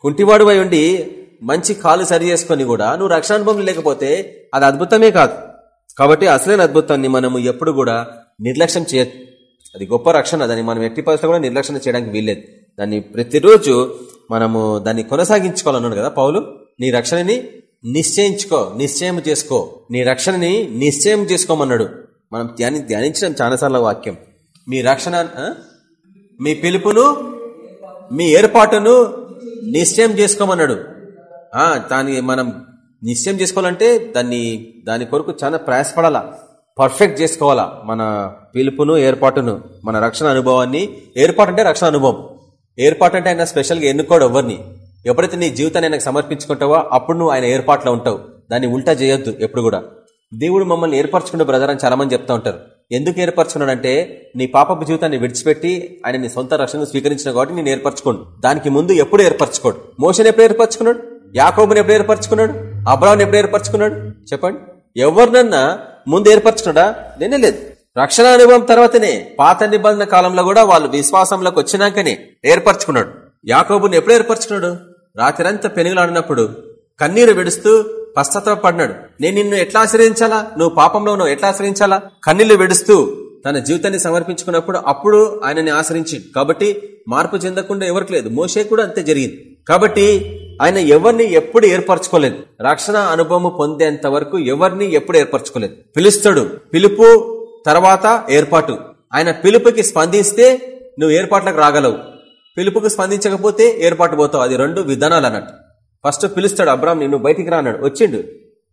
కుంటివాడు ఉండి మంచి కాలు సరి చేసుకొని కూడా నువ్వు రక్షణ అనుభవం లేకపోతే అది అద్భుతమే కాదు. కాబట్టి అసలైన అద్భుతాన్ని మనము ఎప్పుడు కూడా నిర్లక్ష్యం చేయ అది గొప్ప రక్షణ. దాన్ని మనం ఎట్టి పరిస్థితుల్లో కూడా నిర్లక్ష్యం చేయడానికి వీల్లేదు. దాన్ని ప్రతిరోజు మనము దాన్ని కొనసాగించుకోవాలన్నాడు కదా పౌలు? నీ రక్షణని నిశ్చయించుకో నిశ్చయం చేసుకో. నీ రక్షణని నిశ్చయం చేసుకోమన్నాడు. మనం ధ్యాని ధ్యానించడం చాలాసార్ల వాక్యం. మీ రక్షణ మీ పిలుపును మీ ఏర్పాటును నిశ్చయం చేసుకోమన్నాడు. దాన్ని మనం నిశ్చయం చేసుకోవాలంటే దాన్ని దాని కొరకు చాలా ప్రయాసపడాలా. పర్ఫెక్ట్ చేసుకోవాలా మన పిలుపును ఏర్పాటును మన రక్షణ అనుభవాన్ని. ఏర్పాటు అంటే రక్షణ అనుభవం. ఏర్పాటు అంటే ఆయన స్పెషల్గా ఎన్నుకోడు ఎవరిని. ఎప్పుడైతే నీ జీవితాన్ని ఆయనకు సమర్పించుకుంటావో అప్పుడు నువ్వు ఆయన ఏర్పాట్లో ఉంటావు. దాన్ని ఉల్టా చేయొద్దు ఎప్పుడు కూడా. దేవుడు మమ్మల్ని ఏర్పరచుకున్న బ్రదర్ అని చాలామంది చెప్తా ఉంటారు. ఎందుకు ఏర్పరచుకున్నాడంటే నీ పాపపు జీవితాన్ని విడిచిపెట్టి ఆయన నీ సొంత రక్షణను స్వీకరించిన కాబట్టి నేను ఏర్పరచుకోండు. దానికి ముందు ఎప్పుడు ఏర్పరచుకోడు? మోషన్ ఎప్పుడు ఏర్పరచుకున్నాడు? యాకోబుని ఎప్పుడు ఏర్పరచుకున్నాడు? అబ్రాహ్ని ఎప్పుడు ఏర్పరచుకున్నాడు? చెప్పండి. ఎవరినన్నా ముందు ఏర్పరచుకున్నాడా? నేనే లేదు. రక్షణ అనుభవం తర్వాతనే పాత నిబంధన కాలంలో కూడా వాళ్ళు విశ్వాసంలోకి వచ్చినాకనే ఏర్పరచుకున్నాడు. యాకోబుని ఎప్పుడు ఏర్పరచుకున్నాడు? రాత్రంతా పెనుగులాడినప్పుడు కన్నీరు విడుస్తూ పశ్చాత్తాపడినాడు. నేను నిన్ను ఎట్లా ఆశ్రయించాలా? నువ్వు పాపంలో నువ్వు ఎట్లా ఆశ్రయించాలా? కన్నీళ్ళు విడుస్తూ తన జీవితాన్ని సమర్పించుకున్నప్పుడు అప్పుడు ఆయనని ఆశ్రయించింది కాబట్టి మార్పు చెందకుండా ఎవరికి లేదు. మోసే కూడా అంతే జరిగింది. కాబట్టి ఆయన ఎవరిని ఎప్పుడు ఏర్పరచుకోలేదు. రక్షణ అనుభవం పొందేంత వరకు ఎవరిని ఎప్పుడు ఏర్పరచుకోలేదు. పిలుస్తాడు. పిలుపు తర్వాత ఏర్పాటు. ఆయన పిలుపుకి స్పందిస్తే నువ్వు ఏర్పాట్లకు రాగలవు. పిలుపుకు స్పందించకపోతే ఏర్పాటు పోతావు. అది రెండు విధానాలు అన్నట్టు. ఫస్ట్ పిలుస్తాడు అబ్రామ్ నిన్ను బయటికి రాన్నాడు వచ్చిండు.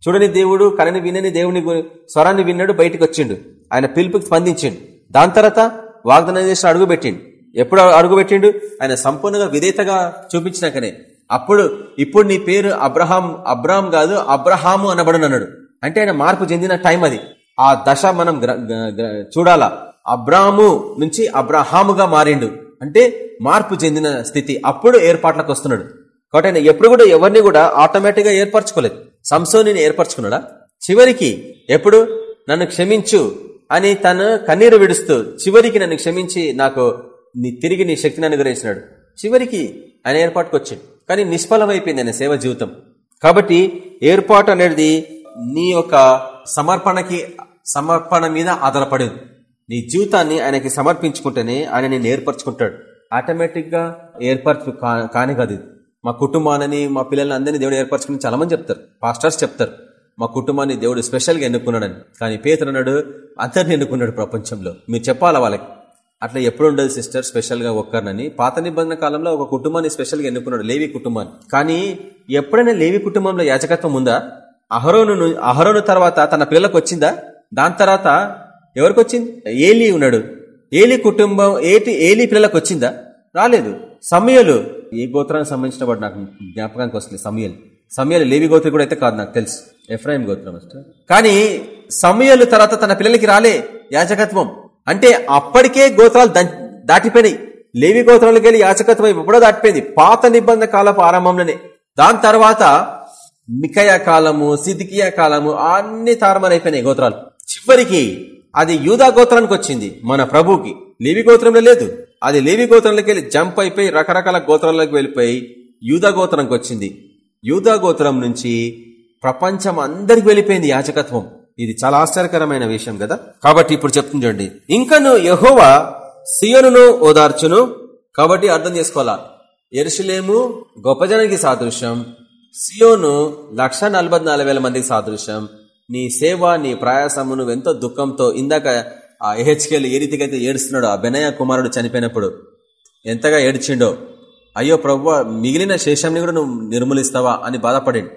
చూడని దేవుడు కనని వినని దేవుని స్వరాన్ని విన్నాడు బయటికి వచ్చిండు. ఆయన పిలుపుకి స్పందించిండు. దాని తర్వాత వాగ్దానం చేసిన అడుగు పెట్టిండు ఎప్పుడు అడుగు పెట్టిండు? ఆయన సంపూర్ణంగా విధేయతగా చూపించినాకనే. అప్పుడు ఇప్పుడు నీ పేరు అబ్రహాం అబ్రాహం కాదు అబ్రహాము అనబడను అన్నాడు. అంటే ఆయన మార్పు చెందిన టైం అది. ఆ దశ మనం చూడాలా. అబ్రాహము నుంచి అబ్రహాముగా మారిండు. అంటే మార్పు చెందిన స్థితి. అప్పుడు ఏర్పాట్లకు వస్తున్నాడు. కాబట్టి ఆయన ఎప్పుడు కూడా ఎవరిని కూడా ఆటోమేటిక్గా ఏర్పరచుకోలేదు. సంసోని ఏర్పరచుకున్నాడా? చివరికి ఎప్పుడు? నన్ను క్షమించు అని తను కన్నీరు విడుస్తూ చివరికి నన్ను క్షమించి నాకు నీ తిరిగి నీ శక్తిని అనుగ్రహించినాడు. చివరికి ఆయన ఏర్పాటుకు వచ్చింది కానీ నిష్ఫలమైపోయింది ఆయన సేవ జీవితం. కాబట్టి ఏర్పాటు అనేది నీ యొక్క సమర్పణకి సమర్పణ మీద ఆధారపడేది. నీ జీవితాన్ని ఆయనకి సమర్పించుకుంటేనే ఆయన నేను ఏర్పరచుకుంటాడు. ఆటోమేటిక్గా ఏర్పరచు కాని కాదు మా కుటుంబాన్ని మా పిల్లల్ని అందరినీ దేవుడు ఏర్పరచుకుని చాలా మంది చెప్తారు. పాస్టర్స్ చెప్తారు. మా కుటుంబాన్ని దేవుడు స్పెషల్గా ఎన్నుకున్నాడని. కానీ పేతురు అన్నాడు అందరిని ఎన్నుకున్నాడు ప్రపంచంలో. మీరు చెప్పాలా వాళ్ళకి? అట్లా ఎప్పుడు ఉండదు సిస్టర్ స్పెషల్గా ఒక్కరినని. పాత నిబంధన కాలంలో ఒక కుటుంబాన్ని స్పెషల్గా ఎన్నుకున్నాడు లేవి కుటుంబాన్ని. కానీ ఎప్పుడైనా లేవి కుటుంబంలో యాచకత్వం ఉందా? అహరోను అహరోను తర్వాత తన పిల్లలకు వచ్చిందా? దాని తర్వాత ఎవరికి వచ్చింది? ఏలి ఉన్నాడు. ఏలి కుటుంబం ఏటి ఏలి పిల్లలకు వచ్చిందా? రాలేదు. సమయలు ఏ గోత్రానికి సంబంధించిన వాడు నాకు జ్ఞాపకానికి వస్తుంది సమయలు. సమయాలు లేవి గోత్రం కూడా అయితే కాదు నాకు తెలుసు. ఎఫ్రాయిం గోత్రం కానీ సమయాలు తర్వాత తన పిల్లలకి రాలే యాచకత్వం అంటే అప్పటికే గోత్రాలు దాటిపోయినాయి. లేవి గోత్రాలకు వెళ్ళి యాచకత్వం ఎప్పుడో దాటిపోయింది. పాత నిబంధన కాలపు ఆరంభంలోనే. దాని తర్వాత మికయ కాలము సిద్కియా కాలము అన్ని తారమరైపోయినాయి గోత్రాలు. చివరికి అది యూదా గోత్రానికి వచ్చింది మన ప్రభుకి లేవి గోత్రంలో లేదు. అది లేవి గోత్రంలోకి వెళ్ళి జంప్ అయిపోయి రకరకాల గోత్రాలకు వెళ్ళిపోయి యూదా గోత్రంకి వచ్చింది. యూదా గోత్రం నుంచి ప్రపంచం అందరికి వెళ్ళిపోయింది యాచకత్వం ఇది చాలా ఆశ్చర్యకరమైన విషయం కదా? కాబట్టి ఇప్పుడు చెప్తుంది ఇంకా ఇంకను యహోవా సియోను ఓదార్చును. కాబట్టి అర్థం చేసుకోవాలా? ఎరుసలేము గొప్ప జనానికి సాదృశ్యం. సియోను లక్ష మందికి సాదృశ్యం. నీ సేవ నీ ప్రయాసము నువ్వెంతో దుఃఖంతో ఇందాక ఆ ఎహెచ్కేలు ఏ రీతిగా అయితే ఏడుస్తున్నాడు ఆ బెనయ్య కుమారుడు చనిపోయినప్పుడు ఎంతగా ఏడ్చిండో అయ్యో ప్రవ్వ మిగిలిన శేషంని కూడా నువ్వు నిర్మూలిస్తావా అని బాధపడిండు.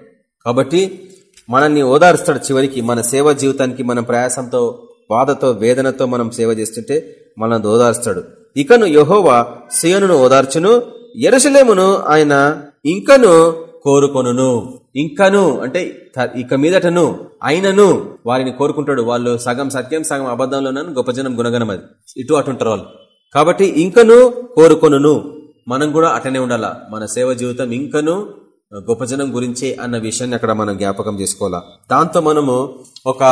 కాబట్టి మనల్ని ఓదారుస్తాడు చివరికి. మన సేవ జీవితానికి మన ప్రయాసంతో బాధతో వేదనతో మనం సేవ చేస్తుంటే మనల్ని ఓదార్స్తాడు. ఇకను యహోవా సియను ఓదార్చును ఎరసలేమును ఆయన ఇంకను కోరుకొను ఇంకను అంటే ఇక మీదటను అయినను వారిని కోరుకుంటాడు. వాళ్ళు సగం సత్యం సగం అబద్ధంలోనూ గొప్ప జనం గుణగణం అది. ఇటు అటుంటారు వాళ్ళు. కాబట్టి ఇంకను కోరుకొను మనం కూడా అటనే ఉండాలా. మన సేవ జీవితం ఇంకను గొప్ప జనం గురించే అన్న విషయాన్ని అక్కడ మనం జ్ఞాపకం చేసుకోవాలా? దాంతో మనము ఒక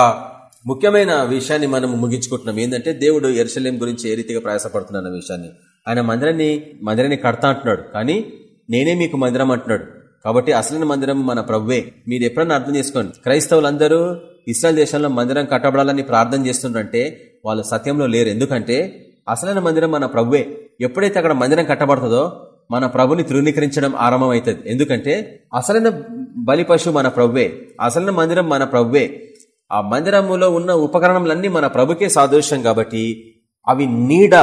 ముఖ్యమైన విషయాన్ని మనం ముగించుకుంటున్నాం. ఏంటంటే దేవుడు ఎరుసలేం గురించి ఏ రీతిగా ప్రయాసపడుతున్న విషయాన్ని. ఆయన మందిరాన్ని మందిరాన్ని కడతా అంటున్నాడు. కానీ నేనే మీకు మందిరం అంటున్నాడు. కాబట్టి అసలైన మందిరం మన ప్రభువే. మీరు ఎప్పుడన్నా అర్థం చేసుకోండి. క్రైస్తవులందరూ ఇస్రాయల్ దేశంలో మందిరం కట్టబడాలని ప్రార్థన చేస్తుంటే వాళ్ళు సత్యంలో లేరు. ఎందుకంటే అసలైన మందిరం మన ప్రభువే. ఎప్పుడైతే అక్కడ మందిరం కట్టబడుతుందో మన ప్రభుని తృణీకరించడం ఆరంభమవుతుంది. ఎందుకంటే అసలైన బలి పశువు మన ప్రభువే. అసలైన మందిరం మన ప్రభువే. ఆ మందిరములో ఉన్న ఉపకరణములన్నీ మన ప్రభుకే సాదృశ్యం కాబట్టి అవి నీడ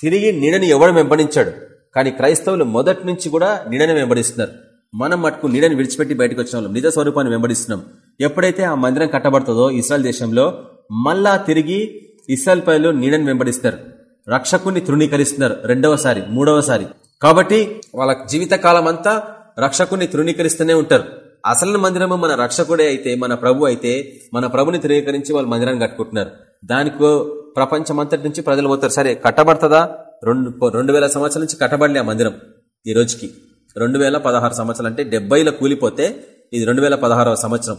తిరిగి నీడని ఎవడు వెంబడించాడు. కానీ క్రైస్తవులు మొదటి నుంచి కూడా నీడని వెంబడిస్తున్నారు. మనం మటుకు నీడని విడిచిపెట్టి బయటకు వచ్చిన వాళ్ళం. నిజ స్వరూపాన్ని వెంబడిస్తున్నాం. ఎప్పుడైతే ఆ మందిరం కట్టబడుతుందో ఇస్రాయల్ దేశంలో మళ్ళా తిరిగి ఇస్రాయల్ పైలు నీడని వెంబడిస్తారు. రక్షకుని తృణీకరిస్తున్నారు రెండవసారి మూడవసారి. కాబట్టి వాళ్ళ జీవితకాలం అంతా రక్షకుని తృణీకరిస్తూనే ఉంటారు. అసలు మందిరము మన రక్షకుడే అయితే మన ప్రభు అయితే మన ప్రభుని తృణీకరించి వాళ్ళు మందిరాన్ని కట్టుకుంటున్నారు. దానికి ప్రపంచమంతటి నుంచి ప్రజలు పోతారు. సరే కట్టబడుతుందా? రెండు రెండు వేల సంవత్సరాల నుంచి కట్టబడలే ఆ మందిరం ఈ రోజుకి. రెండు వేల పదహారు సంవత్సరాలు అంటే డెబ్బైలో కూలిపోతే ఇది రెండు వేల పదహారవ సంవత్సరం.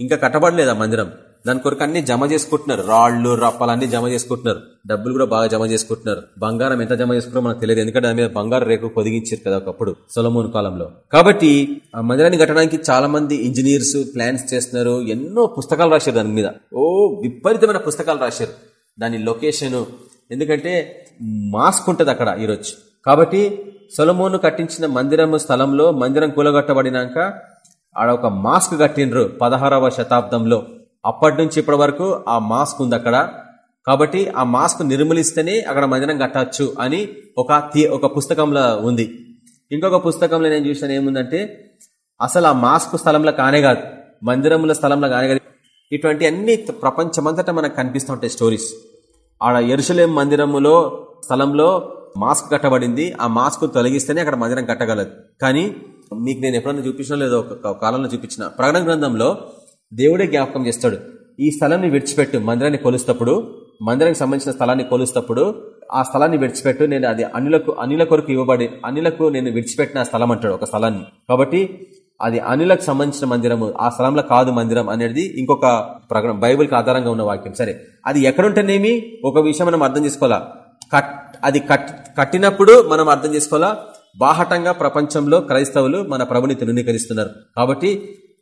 ఇంకా కట్టబడలేదు ఆ మందిరం. దాని కొరకు అన్ని జమ చేసుకుంటున్నారు. రాళ్ళు రప్పలు అన్ని జమ చేసుకుంటున్నారు. డబ్బులు కూడా బాగా జమ చేసుకుంటున్నారు. బంగారం ఎంత జమ చేసుకున్నారో మనకు తెలియదు. ఎందుకంటే దాని మీద బంగారు రేకు పొదిగించారు కదా ఒకప్పుడు సొలమూన్ కాలంలో. కాబట్టి ఆ మందిరాన్ని కట్టడానికి చాలా మంది ఇంజనీర్స్ ప్లాన్స్ చేస్తున్నారు. ఎన్నో పుస్తకాలు రాశారు దాని మీద. ఓ విపరీతమైన పుస్తకాలు రాశారు. దాని లొకేషన్. ఎందుకంటే మాస్క్ ఉంటుంది అక్కడ ఈరోజు. కాబట్టి సొలమోను కట్టించిన మందిరం స్థలంలో మందిరం కూలగొట్టబడినాక ఆడ ఒక మాస్క్ కట్టిండ్రు పదహారవ శతాబ్దంలో. అప్పటి నుంచి ఇప్పటి వరకు ఆ మాస్క్ ఉంది అక్కడ. కాబట్టి ఆ మాస్క్ నిర్మూలిస్తేనే అక్కడ మందిరం కట్టచ్చు అని ఒక ఒక పుస్తకంలో ఉంది. ఇంకొక పుస్తకంలో నేను చూసిన ఏముందంటే అసలు ఆ మాస్క్ స్థలంలో కానే కాదు మందిరముల స్థలంలో కానే కాదు. ఇటువంటి అన్ని ప్రపంచమంతటా మనకు కనిపిస్తూ ఉంటాయి స్టోరీస్. ఆడ ఎరుసలేం మందిరములో స్థలంలో మాస్క్ కట్టబడింది. ఆ మాస్క్ తొలగిస్తేనే అక్కడ మందిరం కట్టగలదు. కానీ మీకు నేను ఎప్పుడన్నా చూపించినా లేదో ఒక కాలంలో చూపించిన ప్రకటన గ్రంథంలో దేవుడే జ్ఞాపకం చేస్తాడు ఈ స్థలాన్ని విడిచిపెట్టు మందిరాన్ని కొలుస్తప్పుడు మందిరానికి సంబంధించిన స్థలాన్ని కొలుస్తప్పుడు ఆ స్థలాన్ని విడిచిపెట్టు నేను అది అనిలకు అనిల కొరకు ఇవ్వబడి అనిలకు నేను విడిచిపెట్టిన స్థలం అంటాడు ఒక స్థలాన్ని. కాబట్టి అది అనిలకు సంబంధించిన మందిరము ఆ స్థలంలో కాదు మందిరం అనేది ఇంకొక ప్రకటన బైబుల్కి ఆధారంగా ఉన్న వాక్యం. సరే అది ఎక్కడుంటేనేమి? ఒక విషయం మనం అర్థం చేసుకోవాలా? కట్ అది కట్ కట్టినప్పుడు మనం అర్థం చేసుకోవాలా? బాహటంగా ప్రపంచంలో క్రైస్తవులు మన ప్రభుని తృణీకరిస్తున్నారు కాబట్టి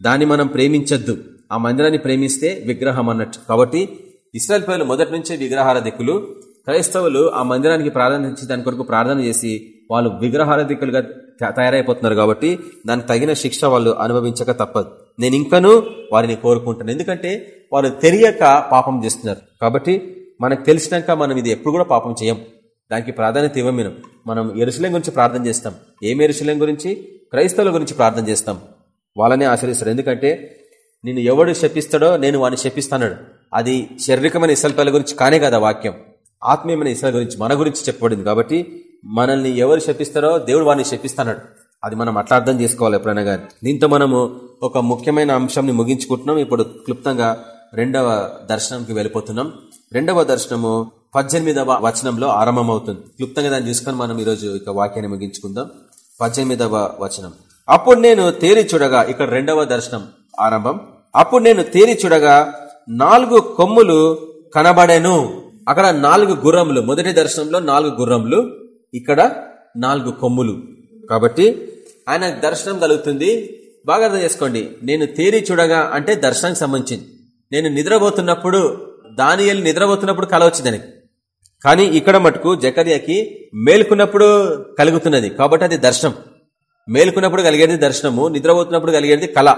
దాన్ని మనం ప్రేమించద్దు. ఆ మందిరాన్ని ప్రేమిస్తే విగ్రహం అన్నట్టు. కాబట్టి ఇస్రాయల్ ప్రజలు మొదటి నుంచే విగ్రహారధికులు క్రైస్తవులు ఆ మందిరానికి ప్రార్థించి దాని కొరకు ప్రార్థన చేసి వాళ్ళు విగ్రహారధికులుగా తయారైపోతున్నారు కాబట్టి దానికి తగిన శిక్ష వాళ్ళు అనుభవించక తప్పదు. నేను ఇంకనూ వారిని కోరుకుంటాను ఎందుకంటే వారు తెలియక పాపం చేస్తున్నారు. కాబట్టి మనకు తెలిసినాక మనం ఇది ఎప్పుడు కూడా పాపం చేయం. దానికి ప్రాధాన్యత ఇవ్వం మనం. మనం ఎరుసలేం గురించి ప్రార్థన చేస్తాం. ఏం ఎరుసలేం గురించి? క్రైస్తవుల గురించి ప్రార్థన చేస్తాం. వాళ్ళనే ఆశ్రయిస్తారు. ఎందుకంటే నిన్ను ఎవడు శపిస్తాడో నేను వాడిని శపిస్తాన్నాడు అది శారీరకమైన ఇసల్పల గురించి కానే కదా వాక్యం. ఆత్మీయమైన ఇసల గురించి మన గురించి చెప్పబడింది కాబట్టి మనల్ని ఎవరు శపిస్తారో దేవుడు వాడిని శపిస్తాడు అది మనం అట్లా అర్థం చేసుకోవాలి ఎప్పుడైనా కానీ దీంతో మనము ఒక ముఖ్యమైన అంశంని ముగించుకుంటున్నాం. ఇప్పుడు క్లుప్తంగా రెండవ దర్శనంకి వెళ్ళిపోతున్నాం. రెండవ దర్శనము పద్దెనిమిదవ వచనంలో ఆరంభమవుతుంది. క్లుప్తంగా దాన్ని చూసుకొని మనం ఈరోజు ఇక వాక్యాన్ని ముగించుకుందాం. పద్దెనిమిదవ వచనం. అప్పుడు నేను తేలి చూడగా ఇక్కడ రెండవ దర్శనం ఆరంభం. అప్పుడు నేను తేరి చూడగా నాలుగు కొమ్ములు కనబడెను. అక్కడ నాలుగు గుర్రములు. మొదటి దర్శనంలో నాలుగు గుర్రములు ఇక్కడ నాలుగు కొమ్ములు. కాబట్టి ఆయన దర్శనం కలుగుతుంది. బాగా అర్థం చేసుకోండి. నేను తేరి చూడగా అంటే దర్శనానికి సంబంధించింది. నేను నిద్రపోతున్నప్పుడు దానియలు నిద్రపోతున్నప్పుడు కల వచ్చిందని కానీ ఇక్కడ మటుకు జకర్యాకి మేల్కున్నప్పుడు కలుగుతున్నది. కాబట్టి అది దర్శనం. మేల్కున్నప్పుడు కలిగేది దర్శనము నిద్రపోతున్నప్పుడు కలిగేది కళ.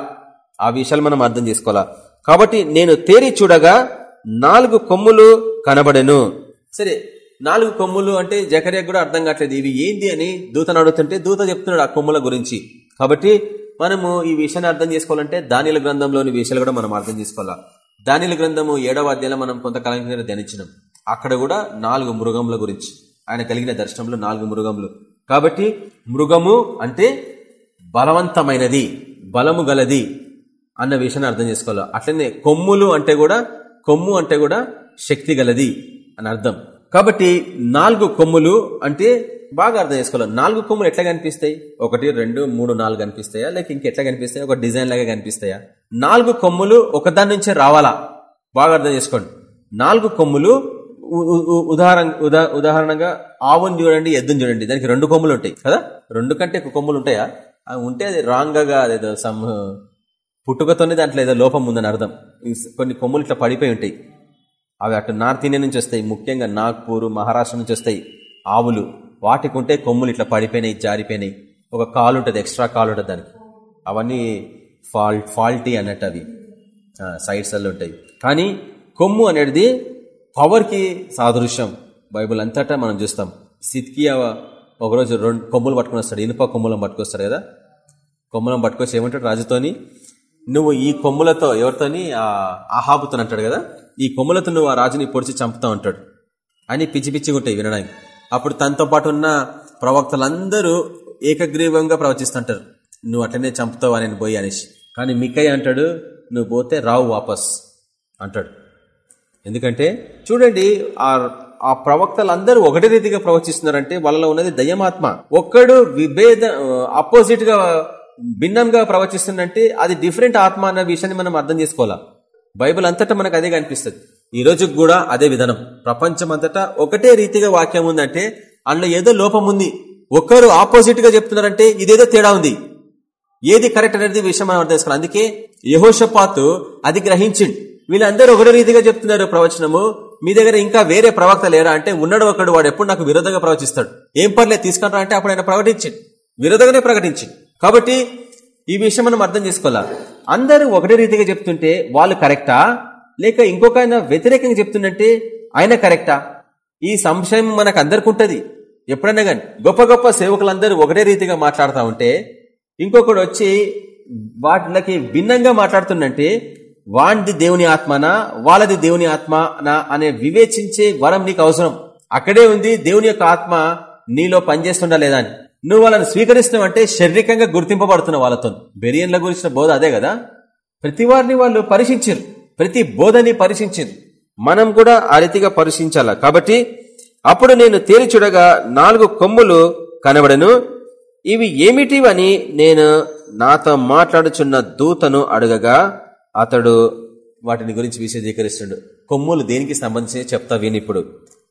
ఆ విషయాలు మనం అర్థం చేసుకోవాలా? కాబట్టి నేను తేరి చూడగా నాలుగు కొమ్ములు కనబడెను. సరే నాలుగు కొమ్ములు అంటే జకర్యా కూడా అర్థం కావట్లేదు. ఇవి ఏంది అని దూతను అడుగుతుంటే దూత చెప్తున్నాడు ఆ కొమ్ముల గురించి. కాబట్టి మనము ఈ విషయాన్ని అర్థం చేసుకోవాలంటే దానిల గ్రంథంలోని విషయాలు కూడా మనం అర్థం చేసుకోవాలా? దానిల గ్రంథము ఏడవ అధ్యాయంలో మనం కొంతకాలం కింద ధ్యానించినాం. అక్కడ కూడా నాలుగు మృగముల గురించి. ఆయన కలిగిన దర్శనంలో నాలుగు మృగములు. కాబట్టి మృగము అంటే బలవంతమైనది బలము గలది. అన్న విషయాన్ని అర్థం చేసుకోవాలి. అట్లనే కొమ్ములు అంటే కూడా కొమ్ము అంటే కూడా శక్తి గలది అని అర్థం. కాబట్టి నాలుగు కొమ్ములు అంటే బాగా అర్థం చేసుకోవాలి. నాలుగు కొమ్ములు ఎట్లా కనిపిస్తాయి? ఒకటి రెండు మూడు నాలుగు కనిపిస్తాయా? లేక ఇంకెట్లా కనిపిస్తాయి? ఒక డిజైన్ లాగా కనిపిస్తాయా? నాలుగు కొమ్ములు ఒకదాని నుంచే రావాలా? బాగా అర్థం చేసుకోండి. నాలుగు కొమ్ములు ఉదాహరణ ఉదాహరణగా ఆవుని చూడండి ఎద్దుని చూడండి. దానికి రెండు కొమ్ములు ఉంటాయి కదా? రెండు కంటే కొమ్ములు ఉంటాయా? ఉంటే అది రాంగగా అదేదో సమ్ పుట్టుకతోనే దాంట్లో ఏదో లోపం ఉందని అర్థం. కొన్ని కొమ్ములు ఇట్లా పడిపోయి ఉంటాయి. అవి అటు నార్త్ ఇండియా నుంచి వస్తాయి ముఖ్యంగా నాగ్పూర్ మహారాష్ట్ర నుంచి వస్తాయి. ఆవులు వాటికి ఉంటే కొమ్ములు ఇట్లా పడిపోయినాయి జారిపోయినాయి. ఒక కాలు ఉంటుంది ఎక్స్ట్రా కాలు ఉంటుంది దానికి. అవన్నీ ఫాల్ట్ ఫాల్టీ అన్నట్టు అవి సైడ్స్ అల్లు ఉంటాయి. కానీ కొమ్ము అనేది పవర్కి సాదృశ్యం. బైబుల్ అంతటా మనం చూస్తాం. సిద్కియా ఒకరోజు రెండు కొమ్ములు పట్టుకుని వస్తాడు ఇనుప కొమ్ములను పట్టుకొస్తాడు కదా. కొమ్ములను పట్టుకొచ్చి ఏమంటాడు రాజుతోని? నువ్వు ఈ కొమ్ములతో ఎవరితోని? ఆహాబుతో అంటాడు కదా? ఈ కొమ్ములతో నువ్వు ఆ రాజుని పొడిచి చంపుతా ఉంటాడు. అని పిచ్చి పిచ్చిగా ఉంటాయి వినడానికి. అప్పుడు తనతో పాటు ఉన్న ప్రవక్తలందరూ ఏకగ్రీవంగా ప్రవచిస్తుంటారు. నువ్వు అట్లనే చంపుతావు అని పోయి అనేసి. కానీ మిక్కయ్య అంటాడు నువ్వు పోతే రావు వాపస్ అంటాడు. ఎందుకంటే చూడండి ఆ ఆ ప్రవక్తలందరూ ఒకటి రీతిగా ప్రవచిస్తున్నారంటే వాళ్ళలో ఉన్నది దయ్యమాత్మ. ఒక్కడు విభేద అపోజిట్గా భిన్నంగా ప్రవచిస్తుందంటే అది డిఫరెంట్ ఆత్మ అన్న విషయాన్ని మనం అర్థం చేసుకోవాలా? బైబిల్ అంతటా మనకు అదే కనిపిస్తుంది. ఈ రోజు కూడా అదే విధానం. ప్రపంచం అంతటా ఒకటే రీతిగా వాక్యం ఉందంటే అందులో ఏదో లోపం ఉంది. ఒక్కరు ఆపోజిట్గా చెప్తున్నారంటే ఇదేదో తేడా ఉంది. ఏది కరెక్ట్ అనేది విషయం మనం అర్థం చేసుకోవాలి. అందుకే యహోషపాతు అది గ్రహించిండు. వీళ్ళందరూ ఒకటో రీతిగా చెప్తున్నారు ప్రవచనము. మీ దగ్గర ఇంకా వేరే ప్రవక్త లేరా అంటే ఉన్నాడు ఒకడు వాడు ఎప్పుడు నాకు విరోధంగా ప్రవచిస్తాడు. ఏం పర్లేదు తీసుకుంటారా అంటే అప్పుడు ఆయన ప్రకటించింది విరోధంగానే ప్రకటించింది కాబట్టి ఈ విషయం మనం అర్థం చేసుకోవాలా? అందరూ ఒకటే రీతిగా చెప్తుంటే వాళ్ళు కరెక్టా? లేక ఇంకొక ఆయన వ్యతిరేకంగా చెప్తుందంటే ఆయన కరెక్టా? ఈ సంశయం మనకు అందరికి ఉంటుంది. ఎప్పుడన్నా కానీ గొప్ప గొప్ప సేవకులందరూ ఒకటే రీతిగా మాట్లాడుతూ ఉంటే ఇంకొకడు వచ్చి వాటికి భిన్నంగా మాట్లాడుతుందంటే వాడిది దేవుని ఆత్మనా వాళ్ళది దేవుని ఆత్మనా అనే వివేచించే వరం నీకు అవసరం. అక్కడే ఉంది దేవుని యొక్క ఆత్మ నీలో పనిచేస్తుండాలేదా అని. నువ్వు వాళ్ళని స్వీకరిస్తున్నావంటే శారీరకంగా గుర్తింపబడుతున్నావు వాళ్ళతో. బెరియన్ల గురించిన బోధ అదే కదా? ప్రతి వారిని వాళ్ళు పరీక్షించారు. ప్రతి బోధని పరీక్షించారు. మనం కూడా ఆ రీతిగా పరీక్షించాల? కాబట్టి అప్పుడు నేను తేలి చూడగా నాలుగు కొమ్ములు కనబడను. ఇవి ఏమిటివని నేను నాతో మాట్లాడుచున్న దూతను అడగగా అతడు వాటిని గురించి విశదీకరిస్తుండు. కొమ్ములు దేనికి సంబంధించి చెప్తా ఇప్పుడు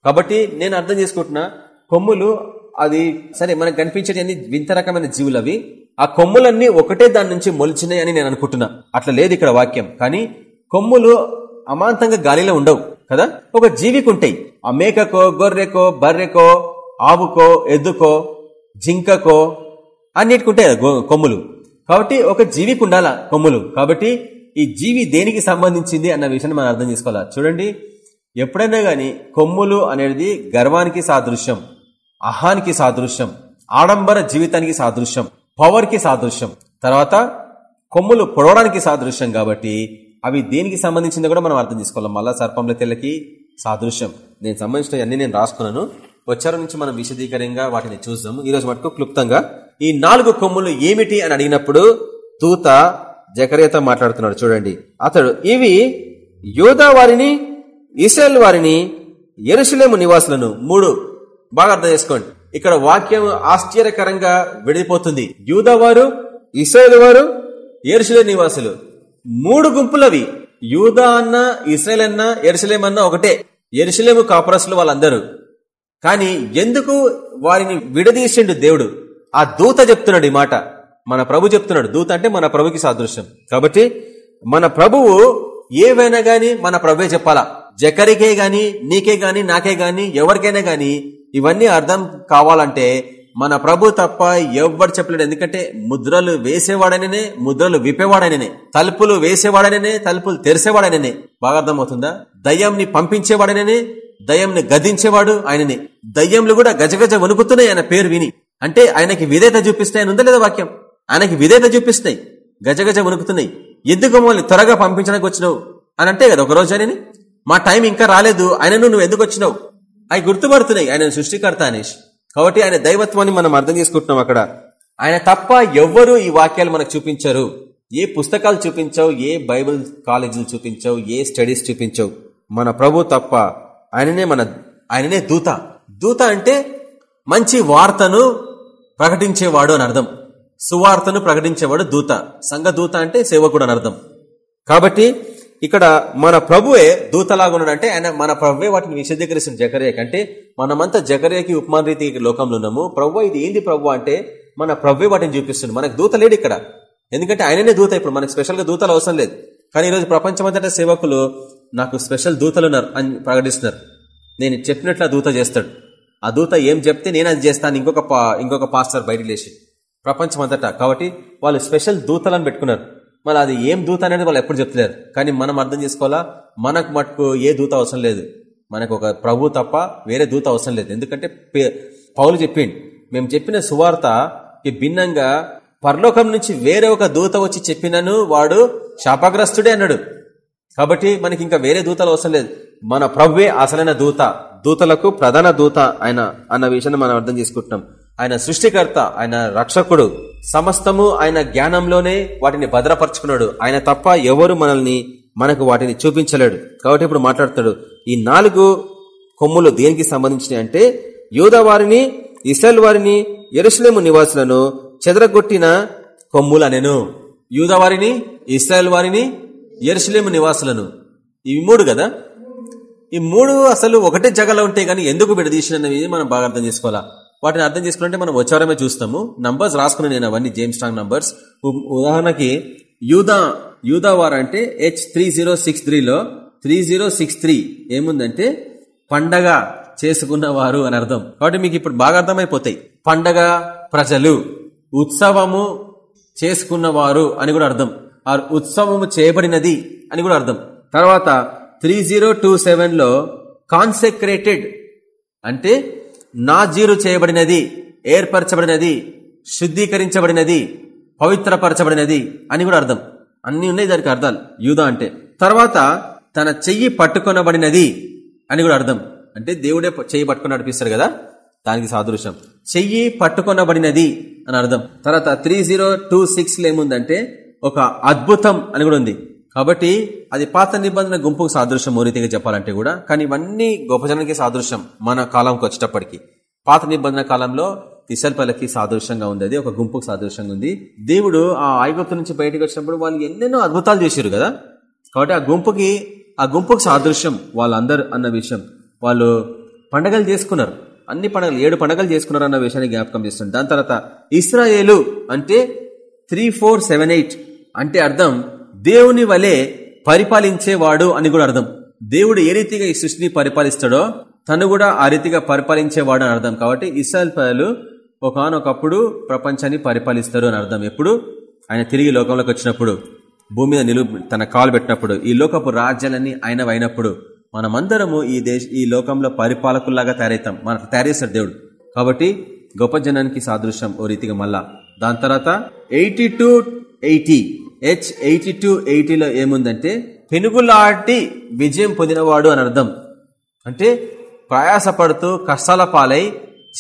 కాబట్టి నేను అర్థం చేసుకుంటున్నా కొమ్ములు అది సరే మనకు కనిపించేటి వింత రకమైన జీవులు అవి ఆ కొమ్ములన్నీ ఒకటే దాని నుంచి మొలిచినాయి అని నేను అనుకుంటున్నా. అట్లా లేదు ఇక్కడ వాక్యం. కానీ కొమ్ములు అమాంతంగా గాలిలో ఉండవు కదా? ఒక జీవికి ఉంటాయి ఆ మేకకో గొర్రెకో బర్రెకో ఆవుకో ఎద్దుకో జింకకో అన్నిటికి ఉంటాయి కొమ్ములు. కాబట్టి ఒక జీవికి ఉండాలా కొమ్ములు. కాబట్టి ఈ జీవి దేనికి సంబంధించింది అన్న విషయాన్ని మనం అర్థం చేసుకోవాలా? చూడండి. ఎప్పుడైనా కానీ కొమ్ములు అనేది గర్వానికి సాదృశ్యం. అహానికి సాదృశ్యం ఆడంబర జీవితానికి సాదృశ్యం పవర్కి సాదృశ్యం తర్వాత కొమ్ములు పొడవడానికి సాదృశ్యం కాబట్టి అవి దేనికి సంబంధించిందో కూడా మనం అర్థం చేసుకోవాలి. మళ్ళా సర్పంల తెల్లకి సాదృశ్యం. నేను సంబంధించిన అన్ని నేను రాసుకున్నాను. వచ్చారు నుంచి మనం విశదీకరంగా వాటిని చూద్దాము. ఈరోజు మటుకు క్లుప్తంగా ఈ నాలుగు కొమ్ములు ఏమిటి అని అడిగినప్పుడు తూత జకరేత మాట్లాడుతున్నాడు. చూడండి. అతడు ఇవి యోధా వారిని ఇస్రాయల్ వారిని ఎరుసలేము నివాసులను. మూడు. బాగా అర్థం చేసుకోండి. ఇక్కడ వాక్యం ఆశ్చర్యకరంగా విడిపోతుంది. యూదా వారు ఇస్రాయల్ వారు ఎరుసలే నివాసులు. మూడు గుంపులవి. యూదా అన్న ఇస్రాయల్ అన్న ఎరుసలేం అన్న ఒకటే. ఎరుసలేము కాపురస్లు వాళ్ళందరూ. కానీ ఎందుకు వారిని విడదీసిండు దేవుడు? ఆ దూత చెప్తున్నాడు ఈ మాట. మన ప్రభు చెప్తున్నాడు. దూత అంటే మన ప్రభుకి సాదృశ్యం. కాబట్టి మన ప్రభువు ఏవైనా గాని మన ప్రభువే చెప్పాలా? జకరికే గాని నీకే గాని నాకే గాని ఎవరికైనా గాని ఇవన్నీ అర్థం కావాలంటే మన ప్రభు తప్ప ఎవ్వరు చెప్పలేడు. ఎందుకంటే ముద్రలు వేసేవాడైననే ముద్రలు విప్పేవాడైననే తలుపులు వేసేవాడైననే తలుపులు తెరిసేవాడననే. బాగా అర్థమవుతుందా? దయ్యంని పంపించేవాడననే దయ్యంని గదించేవాడు ఆయననే. దయ్యంలు కూడా గజగజ వణుకుతున్నాయి ఆయన పేరు విని. అంటే ఆయనకి విధేత చూపిస్తాయని ఉందా లేదా వాక్యం? ఆయనకి విధేత చూపిస్తున్నాయి. గజగజ వణుకుతున్నాయి. ఎందుకు మమ్మల్ని త్వరగా పంపించడానికి వచ్చినావు? అని అంటే కదా ఒకరోజు అని మా టైం ఇంకా రాలేదు. ఆయనను నువ్వు ఎందుకు వచ్చినావు? అవి గుర్తుపడుతున్నాయి. ఆయన సృష్టికర్త అనేసి కాబట్టి ఆయన దైవత్వాన్ని మనం అర్థం చేసుకుంటున్నాం అక్కడ. ఆయన తప్ప ఎవ్వరు ఈ వాక్యాలు మనకు చూపించరు. ఏ పుస్తకాలు చూపించావు ఏ బైబిల్ కాలేజీలు చూపించావు ఏ స్టడీస్ చూపించవు. మన ప్రభు తప్ప ఆయననే మన ఆయననే దూత. దూత అంటే మంచి వార్తను ప్రకటించేవాడు అని అర్థం. సువార్తను ప్రకటించేవాడు దూత. సంఘ దూత అంటే సేవకుడు అని అర్థం. కాబట్టి ఇక్కడ మన ప్రభువే దూతలాగా ఉన్నాడంటే ఆయన మన ప్రభువే వాటిని విశదీకరిస్తుంది జకర్యకి. అంటే మనమంతా జకర్యకి ఉపమాన రీతి లోకంలో ఉన్నాము. ప్రభు ఇది ఏంది ప్రభు అంటే మన ప్రభువే వాటిని చూపిస్తుంది మనకు దూత లేడు ఇక్కడ. ఎందుకంటే ఆయననే దూత ఇప్పుడు. మనకు స్పెషల్గా దూతలు అవసరం లేదు. కానీ ఈరోజు ప్రపంచమంతటా సేవకులు నాకు స్పెషల్ దూతలు ఉన్నారు అని ప్రకటిస్తున్నారు. నేను చెప్పినట్లు దూత చేస్తాడు. ఆ దూత ఏం చెప్తే నేను అది చేస్తాను. ఇంకొక ఇంకొక పాస్టర్ బయటకు లేచి. ప్రపంచమంతటా. కాబట్టి వాళ్ళు స్పెషల్ దూతలను పెట్టుకున్నారు. మళ్ళీ అది ఏం దూత అనేది వాళ్ళు ఎప్పుడు చెప్తలేరు కానీ మనం అర్థం చేసుకోవాలా మనకు మటుకు ఏ దూత అవసరం లేదు. మనకు ఒక ప్రభు తప్ప వేరే దూత అవసరం లేదు. ఎందుకంటే పౌలు చెప్పిండు మేము చెప్పిన సువార్తకి భిన్నంగా పరలోకం నుంచి వేరే ఒక దూత వచ్చి చెప్పినను వాడు శాపగ్రస్తుడే అన్నాడు. కాబట్టి మనకి ఇంకా వేరే దూతలు అవసరం లేదు. మన ప్రభువే అసలైన దూత దూతలకు ప్రధాన దూత ఆయన అన్న విషయాన్ని మనం అర్థం చేసుకుంటున్నాం. ఆయన సృష్టికర్త ఆయన రక్షకుడు. సమస్తము ఆయన జ్ఞానంలోనే వాటిని భద్రపరుచుకున్నాడు. ఆయన తప్ప ఎవరు మనల్ని మనకు వాటిని చూపించలేడు. కాబట్టి ఇప్పుడు మాట్లాడతాడు ఈ నాలుగు కొమ్ములు దేనికి సంబంధించినవి అంటే యూదా వారిని ఇసల్ వారిని ఎరుసలేము నివాసులను చెదరగొట్టిన కొమ్ములు అనేను యూద వారిని ఇస్రాయల్ వారిని ఎరుసలేము నివాసులను. ఇవి మూడు కదా? ఈ మూడు అసలు ఒకటే జగలో ఉంటాయి కానీ ఎందుకు విడదీసినవి మనం బాగా అర్థం చేసుకోవాలా? వాటిని అర్థం చేసుకుంటే మనం వచ్చారమే చూస్తాము. నంబర్స్ రాసుకుని నేను అవన్నీ జేమ్స్ స్ట్రాంగ్ నంబర్స్ ఉదాహరణకి యూదా యూదా వార్ అంటే హెచ్ త్రీ జీరో సిక్స్ త్రీలో త్రీ జీరో సిక్స్ త్రీ ఏముందంటే పండగ చేసుకున్నవారు అని అర్థం. కాబట్టి మీకు ఇప్పుడు బాగా అర్థమైపోతాయి. పండగ ప్రజలు ఉత్సవము చేసుకున్నవారు అని కూడా అర్థం. ఆ ఉత్సవము చేయబడినది అని కూడా అర్థం. తర్వాత త్రీ జీరో టూ సెవెన్లో కాన్సెక్రేటెడ్ అంటే నాజీరు చేయబడినది ఏర్పరచబడినది శుద్ధీకరించబడినది పవిత్రపరచబడినది అని కూడా అర్థం. అన్ని ఉన్నాయి దానికి అర్థాలు. యూదా అంటే. తర్వాత తన చెయ్యి పట్టుకొనబడినది అని కూడా అర్థం. అంటే దేవుడే చెయ్యి పట్టుకుని నడిపిస్తాడు కదా? దానికి సాదృశ్యం. చెయ్యి పట్టుకొనబడినది అని అర్థం. తర్వాత త్రీ జీరో టూ సిక్స్ ఏముందంటే ఒక అద్భుతం అని కూడా ఉంది. కాబట్టి అది పాత నిబంధన గుంపుకు సాదృశ్యం ఓ రీతిగా చెప్పాలంటే కూడా కానీ ఇవన్నీ గొప్ప జనానికి సాదృశ్యం మన కాలంకి వచ్చేటప్పటికి. పాత నిబంధన కాలంలో ఇసల్పలకి సాదృశ్యంగా ఉంది అది ఒక గుంపుకు సాదృశ్యంగా ఉంది. దేవుడు ఆ ఐగుప్తు నుంచి బయటకు వచ్చినప్పుడు వాళ్ళు ఎన్నెన్నో అద్భుతాలు చేశారు కదా. కాబట్టి ఆ గుంపుకి ఆ గుంపుకు సాదృశ్యం వాళ్ళందరూ అన్న విషయం. వాళ్ళు పండగలు చేసుకున్నారు. అన్ని పండుగలు ఏడు పండగలు చేసుకున్నారు అన్న విషయాన్ని జ్ఞాపకం చేస్తున్నారు దాని తర్వాత ఇస్రాయేలు అంటే త్రీ ఫోర్ సెవెన్ ఎయిట్ అంటే అర్థం దేవుని వలె పరిపాలించేవాడు అని కూడా అర్థం. దేవుడు ఏ రీతిగా ఈ సృష్టిని పరిపాలిస్తాడో తను కూడా ఆ రీతిగా పరిపాలించేవాడు అని అర్థం. కాబట్టి ఇస్రాయల్ ప్రజలు ఒకనొకప్పుడు ప్రపంచాన్ని పరిపాలిస్తారు అని అర్థం. ఎప్పుడు? ఆయన తిరిగి లోకంలోకి వచ్చినప్పుడు భూమి మీద నిలు తన కాలు పెట్టినప్పుడు ఈ లోకపు రాజ్యాలన్నీ ఆయన అయినప్పుడు మనమందరము ఈ దేశ ఈ లోకంలో పరిపాలకుల్లాగా తయారవుతాం మనకు తయారేస్తాడు దేవుడు. కాబట్టి గొప్ప జనానికి సాదృశ్యం ఓ రీతిగా మళ్ళా. దాని తర్వాత eighty two eighty. H eighty two ఎయిటీలో ఏముందంటే పెనుగులాటి విజయం పొందినవాడు అని అర్థం. అంటే ప్రయాసపడుతూ కష్టాల పాలై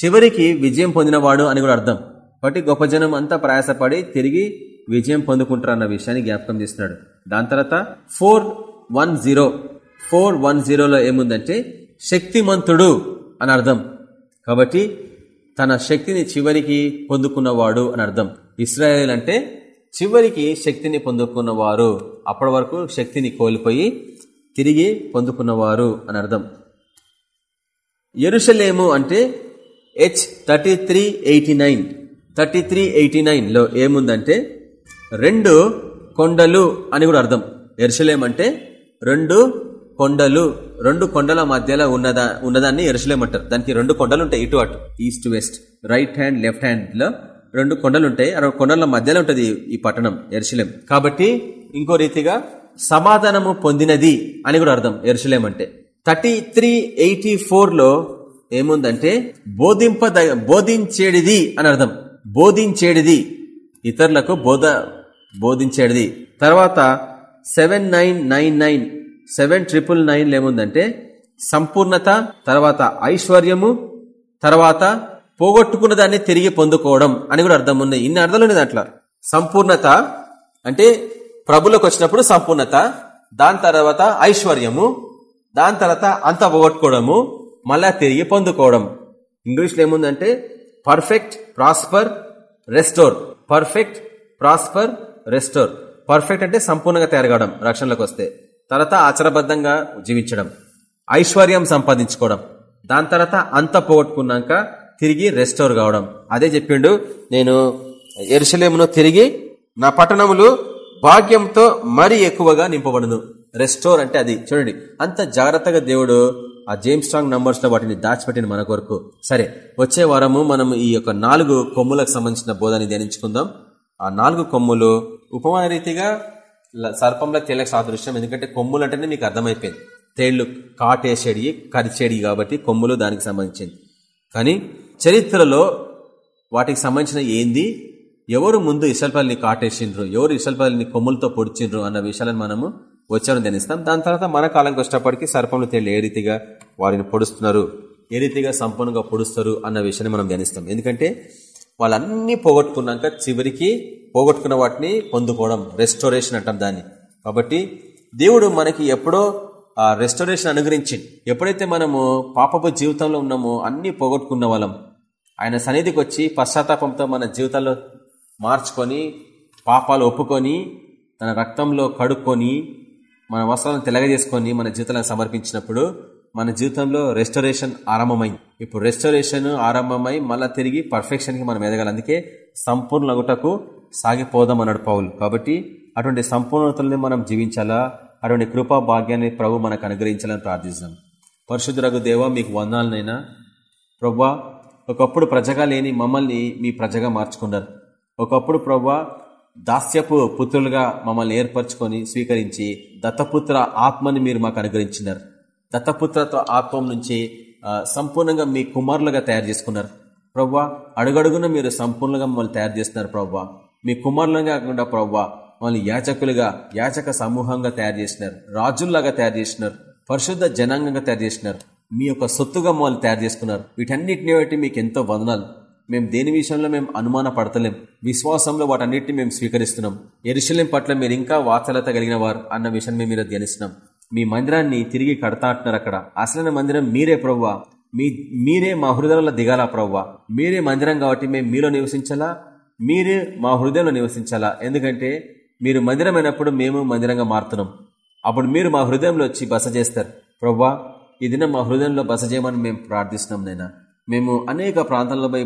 చివరికి విజయం పొందినవాడు అని కూడా అర్థం. కాబట్టి గొప్ప జనం అంతా ప్రయాసపడి తిరిగి విజయం పొందుకుంటారు అన్న విషయాన్ని జ్ఞాపకం చేస్తున్నాడు. దాని తర్వాత four one zero four one జీరోలో ఏముందంటే శక్తిమంతుడు అని అర్థం. కాబట్టి తన శక్తిని చివరికి పొందుకున్నవాడు అని అర్థం. ఇస్రాయేల్ అంటే చివరికి శక్తిని పొందుకున్నవారు అప్పటి వరకు శక్తిని కోల్పోయి తిరిగి పొందుకున్నవారు అని అర్థం. ఎరుషలేము అంటే H thirty three eighty nine. Thirty three eighty నైన్లో ఏముందంటే రెండు కొండలు అని కూడా అర్థం. ఎరుసలేం అంటే రెండు కొండలు రెండు కొండల మధ్యలో ఉన్నదా ఉన్నదాన్ని ఎరుసలేం అంటారు. దానికి రెండు కొండలు ఉంటాయి ఇటు అటు east west right hand left హ్యాండ్లో రెండు కొండలు ఉంటాయి ఆ కొండల మధ్యలో ఉంటుంది ఈ పట్టణం ఎరుసలేం కాబట్టి ఇంకో రీతిగా సమాధానము పొందినది అని కూడా అర్థం ఎరుసలేం అంటే. థర్టీ త్రీ ఎయిటీ ఫోర్లో ఏముందంటే బోధింప బోధించేడిది అని అర్థం. బోధించేడిది. ఇతరులకు బోధ బోధించేడిది. తర్వాత seven nine nine nine seven triple నైన్లో ఏముందంటే సంపూర్ణత తర్వాత ఐశ్వర్యము తర్వాత పోగొట్టుకున్న దాన్ని తిరిగి పొందుకోవడం అని కూడా అర్థం ఉంది. ఇన్ని అర్థాలు దాంట్లో. సంపూర్ణత అంటే ప్రభులకు వచ్చినప్పుడు సంపూర్ణత దాని తర్వాత ఐశ్వర్యము దాని తర్వాత అంత పోగొట్టుకోవడము మళ్ళా తిరిగి పొందుకోవడం. ఇంగ్లీష్లో ఏముందంటే perfect prosper restore perfect prosper restore perfect అంటే సంపూర్ణంగా తిరగడం రక్షణలోకి వస్తే. తర్వాత ఆచారబద్ధంగా జీవించడం. ఐశ్వర్యం సంపాదించుకోవడం. దాని తర్వాత అంత పోగొట్టుకున్నాక తిరిగి రెస్టోర్ కావడం. అదే చెప్పిండు నేను ఎరుసలేమును తిరిగి నా పట్టణములు భాగ్యంతో మరీ ఎక్కువగా నింపబడును. రెస్టోర్ అంటే అది చూడండి. అంత జాగ్రత్తగా దేవుడు ఆ జేమ్స్ స్ట్రాంగ్ నంబర్స్లో వాటిని దాచిపెట్టిన మన కొరకు. సరే వచ్చే వారము మనం ఈ యొక్క నాలుగు కొమ్ములకు సంబంధించిన బోధని ధ్యానించుకుందాం. ఆ నాలుగు కొమ్ములు ఉపమాన రీతిగా సర్పంలో తేలకు సాదృశ్యం ఎందుకంటే కొమ్ములు అంటేనే మీకు అర్థమైపోయింది. తేళ్ళు కాటేసేడి కరిచేడి కాబట్టి కొమ్ములు దానికి సంబంధించింది. కానీ చరిత్రలో వాటికి సంబంధించిన ఏంది? ఎవరు ముందు ఇసల్పల్లిని కాటేసిండ్రు? ఎవరు ఇసల్పల్లిని కొమ్ములతో పొడిచిండ్రు అన్న విషయాలను మనము వచ్చారని ధ్యానిస్తాం. దాని తర్వాత మన కాలంకి వచ్చినప్పటికీ సర్పంలు తేలి ఏ రీతిగా వారిని పొడుస్తున్నారు? ఏ రీతిగా సంపూర్ణంగా పొడుస్తారు అన్న విషయాన్ని మనం ధ్యానిస్తాం. ఎందుకంటే వాళ్ళన్నీ పోగొట్టుకున్నాక చివరికి పోగొట్టుకున్న వాటిని పొందుకోవడం రెస్టోరేషన్ అంటాం దాన్ని. కాబట్టి దేవుడు మనకి ఎప్పుడో రెస్టోరేషన్ అనుగ్రహించింది ఎప్పుడైతే మనము పాపపు జీవితంలో ఉన్నామో అన్ని పోగొట్టుకున్న వాళ్ళం ఆయన సన్నిధికి వచ్చి పశ్చాత్తాపంతో మన జీవితాల్లో మార్చుకొని పాపాలు ఒప్పుకొని తన రక్తంలో కడుక్కొని మన వస్త్రాలను తెలగజేసుకొని మన జీవితాలను సమర్పించినప్పుడు మన జీవితంలో రెస్టరేషన్ ఆరంభమైంది ఇప్పుడు రెస్టరేషన్ ఆరంభమై మళ్ళీ తిరిగి పర్ఫెక్షన్కి మనం ఎదగాలి. అందుకే సంపూర్ణ లగుటకు సాగిపోదాం అన్నాడు పౌలు. కాబట్టి అటువంటి సంపూర్ణతల్ని మనం జీవించాలా? అటువంటి కృపా భాగ్యాన్ని ప్రభు మనకు అనుగ్రహించాలని ప్రార్థిస్తున్నాం. పరిశుద్ధురగు దేవ మీకు వందాలనైనా ప్రభా ఒకప్పుడు ప్రజగా లేని మమ్మల్ని మీ ప్రజగా మార్చుకున్నారు. ఒకప్పుడు ప్రవ్వా దాస్యపు పుత్రులుగా మమ్మల్ని ఏర్పరచుకొని స్వీకరించి దత్తపుత్ర ఆత్మని మీరు మాకు అనుగ్రహించినారు. దత్తపుత్రతో ఆత్మం నుంచి సంపూర్ణంగా మీ కుమారులుగా తయారు చేసుకున్నారు. ప్రవ్వా అడుగడుగున మీరు సంపూర్ణంగా మమ్మల్ని తయారు చేస్తున్నారు ప్రవ్వా. మీ కుమారులుగా కాకుండా ప్రవ్వా మమ్మల్ని యాచకులుగా యాచక సమూహంగా తయారు చేసినారు. రాజుల్లాగా తయారు చేసినారు. పరిశుద్ధ జనాంగంగా తయారు చేసినారు. మీ యొక్క సొత్తుగా మమ్మల్ని తయారు చేసుకున్నారు. వీటన్నిటిని బట్టి మీకు ఎంతో వదనాలు. మేము దేని విషయంలో మేము అనుమాన పడతలేం. విశ్వాసంలో వాటన్నిటిని మేము స్వీకరిస్తున్నాం. ఎరుశల్యం పట్ల మీరు ఇంకా వాత్సలత కలిగిన వారు అన్న విషయాన్ని మేము మీరు ధ్యానిస్తున్నాం. మీ మందిరాన్ని తిరిగి కడతా అంటున్నారు అక్కడ. అసలైన మందిరం మీరే ప్రవ్వా. మీ మీరే మా హృదయంలో దిగాలా ప్రవ్వా. మీరే మందిరం కాబట్టి మేము మీలో నివసించాలా? మీరే మా హృదయంలో నివసించాలా? ఎందుకంటే మీరు మందిరమైనప్పుడు మేము మందిరంగా మారుతున్నాం. అప్పుడు మీరు మా హృదయంలో వచ్చి బస చేస్తారు. ప్రవ్వా ఈ దినం మా హృదయంలో బస చేయమని మేము ప్రార్థిస్తున్నాం నైనా మేము అనేక ప్రాంతాలపై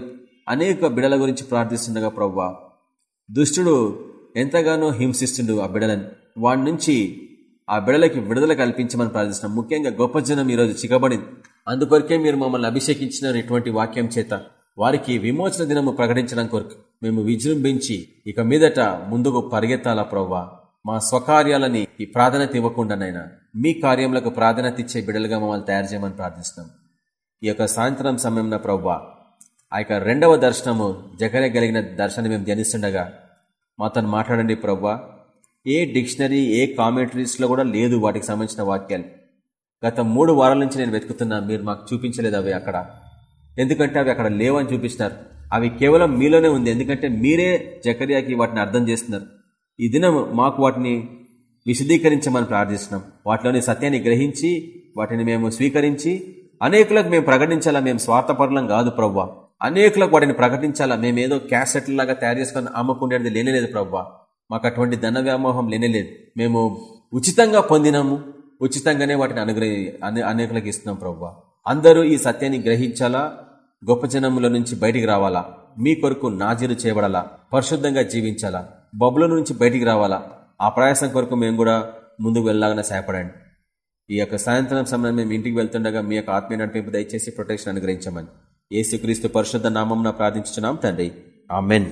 అనేక బిడల గురించి ప్రార్థిస్తుండగా ప్రవ్వా. దుష్టుడు ఎంతగానో హింసిస్తుండు ఆ బిడలని. వాడి నుంచి ఆ బిడలకి విడుదల కల్పించమని ప్రార్థిస్తున్నాం. ముఖ్యంగా గొప్ప జనం ఈరోజు చిక్కబడింది అందుకొరకే మీరు మమ్మల్ని అభిషేకించిన ఇటువంటి వాక్యం చేత. వారికి విమోచన దినము ప్రకటించడం కొరకు మేము విజృంభించి ఇక మీదట ముందుకు పరిగెత్తాలా ప్రవ్వా. మా స్వకార్యాలని ఈ ప్రాధాన్యత ఇవ్వకుండానైనా మీ కార్యములకు ప్రాధాన్యత ఇచ్చే బిడలుగా మమ్మల్ని తయారు చేయమని ప్రార్థిస్తున్నాం. ఈ యొక్క సాయంత్రం సమయంలో ప్రవ్వా ఆ యొక్క రెండవ దర్శనము జగరగలిగిన దర్శనం మేము ధ్యానిస్తుండగా మాతో మాట్లాడండి ప్రవ్వా. ఏ డిక్షనరీ ఏ కామెంటరీస్లో కూడా లేదు వాటికి సంబంధించిన వాక్యాలు. గత మూడు వారాల నుంచి నేను వెతుకుతున్నా మీరు మాకు చూపించలేదు అవి అక్కడ. ఎందుకంటే అవి అక్కడ లేవని చూపిస్తున్నారు. అవి కేవలం మీలోనే ఉంది ఎందుకంటే మీరే జకర్యాకి వాటిని అర్థం చేస్తున్నారు. ఈ దినం మాకు వాటిని విశదీకరించమని ప్రార్థిస్తున్నాం. వాటిలోని సత్యాన్ని గ్రహించి వాటిని మేము స్వీకరించి అనేకులకు మేము ప్రకటించాలా మేము స్వార్థపరులం కాదు ప్రవ్వా. అనేకులకు వాటిని ప్రకటించాలా మేము ఏదో క్యాసెట్లాగా తయారు చేసుకొని అమ్ముకునేది లేనేలేదు ప్రవ్వా. మాకు అటువంటి ధన వ్యామోహం లేనేలేదు. మేము ఉచితంగా పొందినాము. ఉచితంగానే వాటిని అనుగ్రహి అనేకులకు ఇస్తున్నాం ప్రవ్వా. అందరూ ఈ సత్యాన్ని గ్రహించాలా? గొప్ప జనముల నుంచి బయటికి రావాలా? మీ కొరకు నాజీరు చేయబడాలా? పరిశుద్ధంగా జీవించాలా? బబుల నుంచి బయటికి రావాలా? ఆ ప్రయాసం కొరకు మేము కూడా ముందుకు వెళ్ళాలని సహాయపడండి. ఈ యొక్క సాయంత్రం సమయం మేము ఇంటికి వెళ్తుండగా మీ యొక్క ఆత్మీయ నడిపింపు దయచేసి ప్రొటెక్షన్ అనుగ్రహించమని. ఏసుక్రీస్తు పరిశుద్ధ నామం ప్రార్థించున్నాం తండ్రి. ఆమెన్.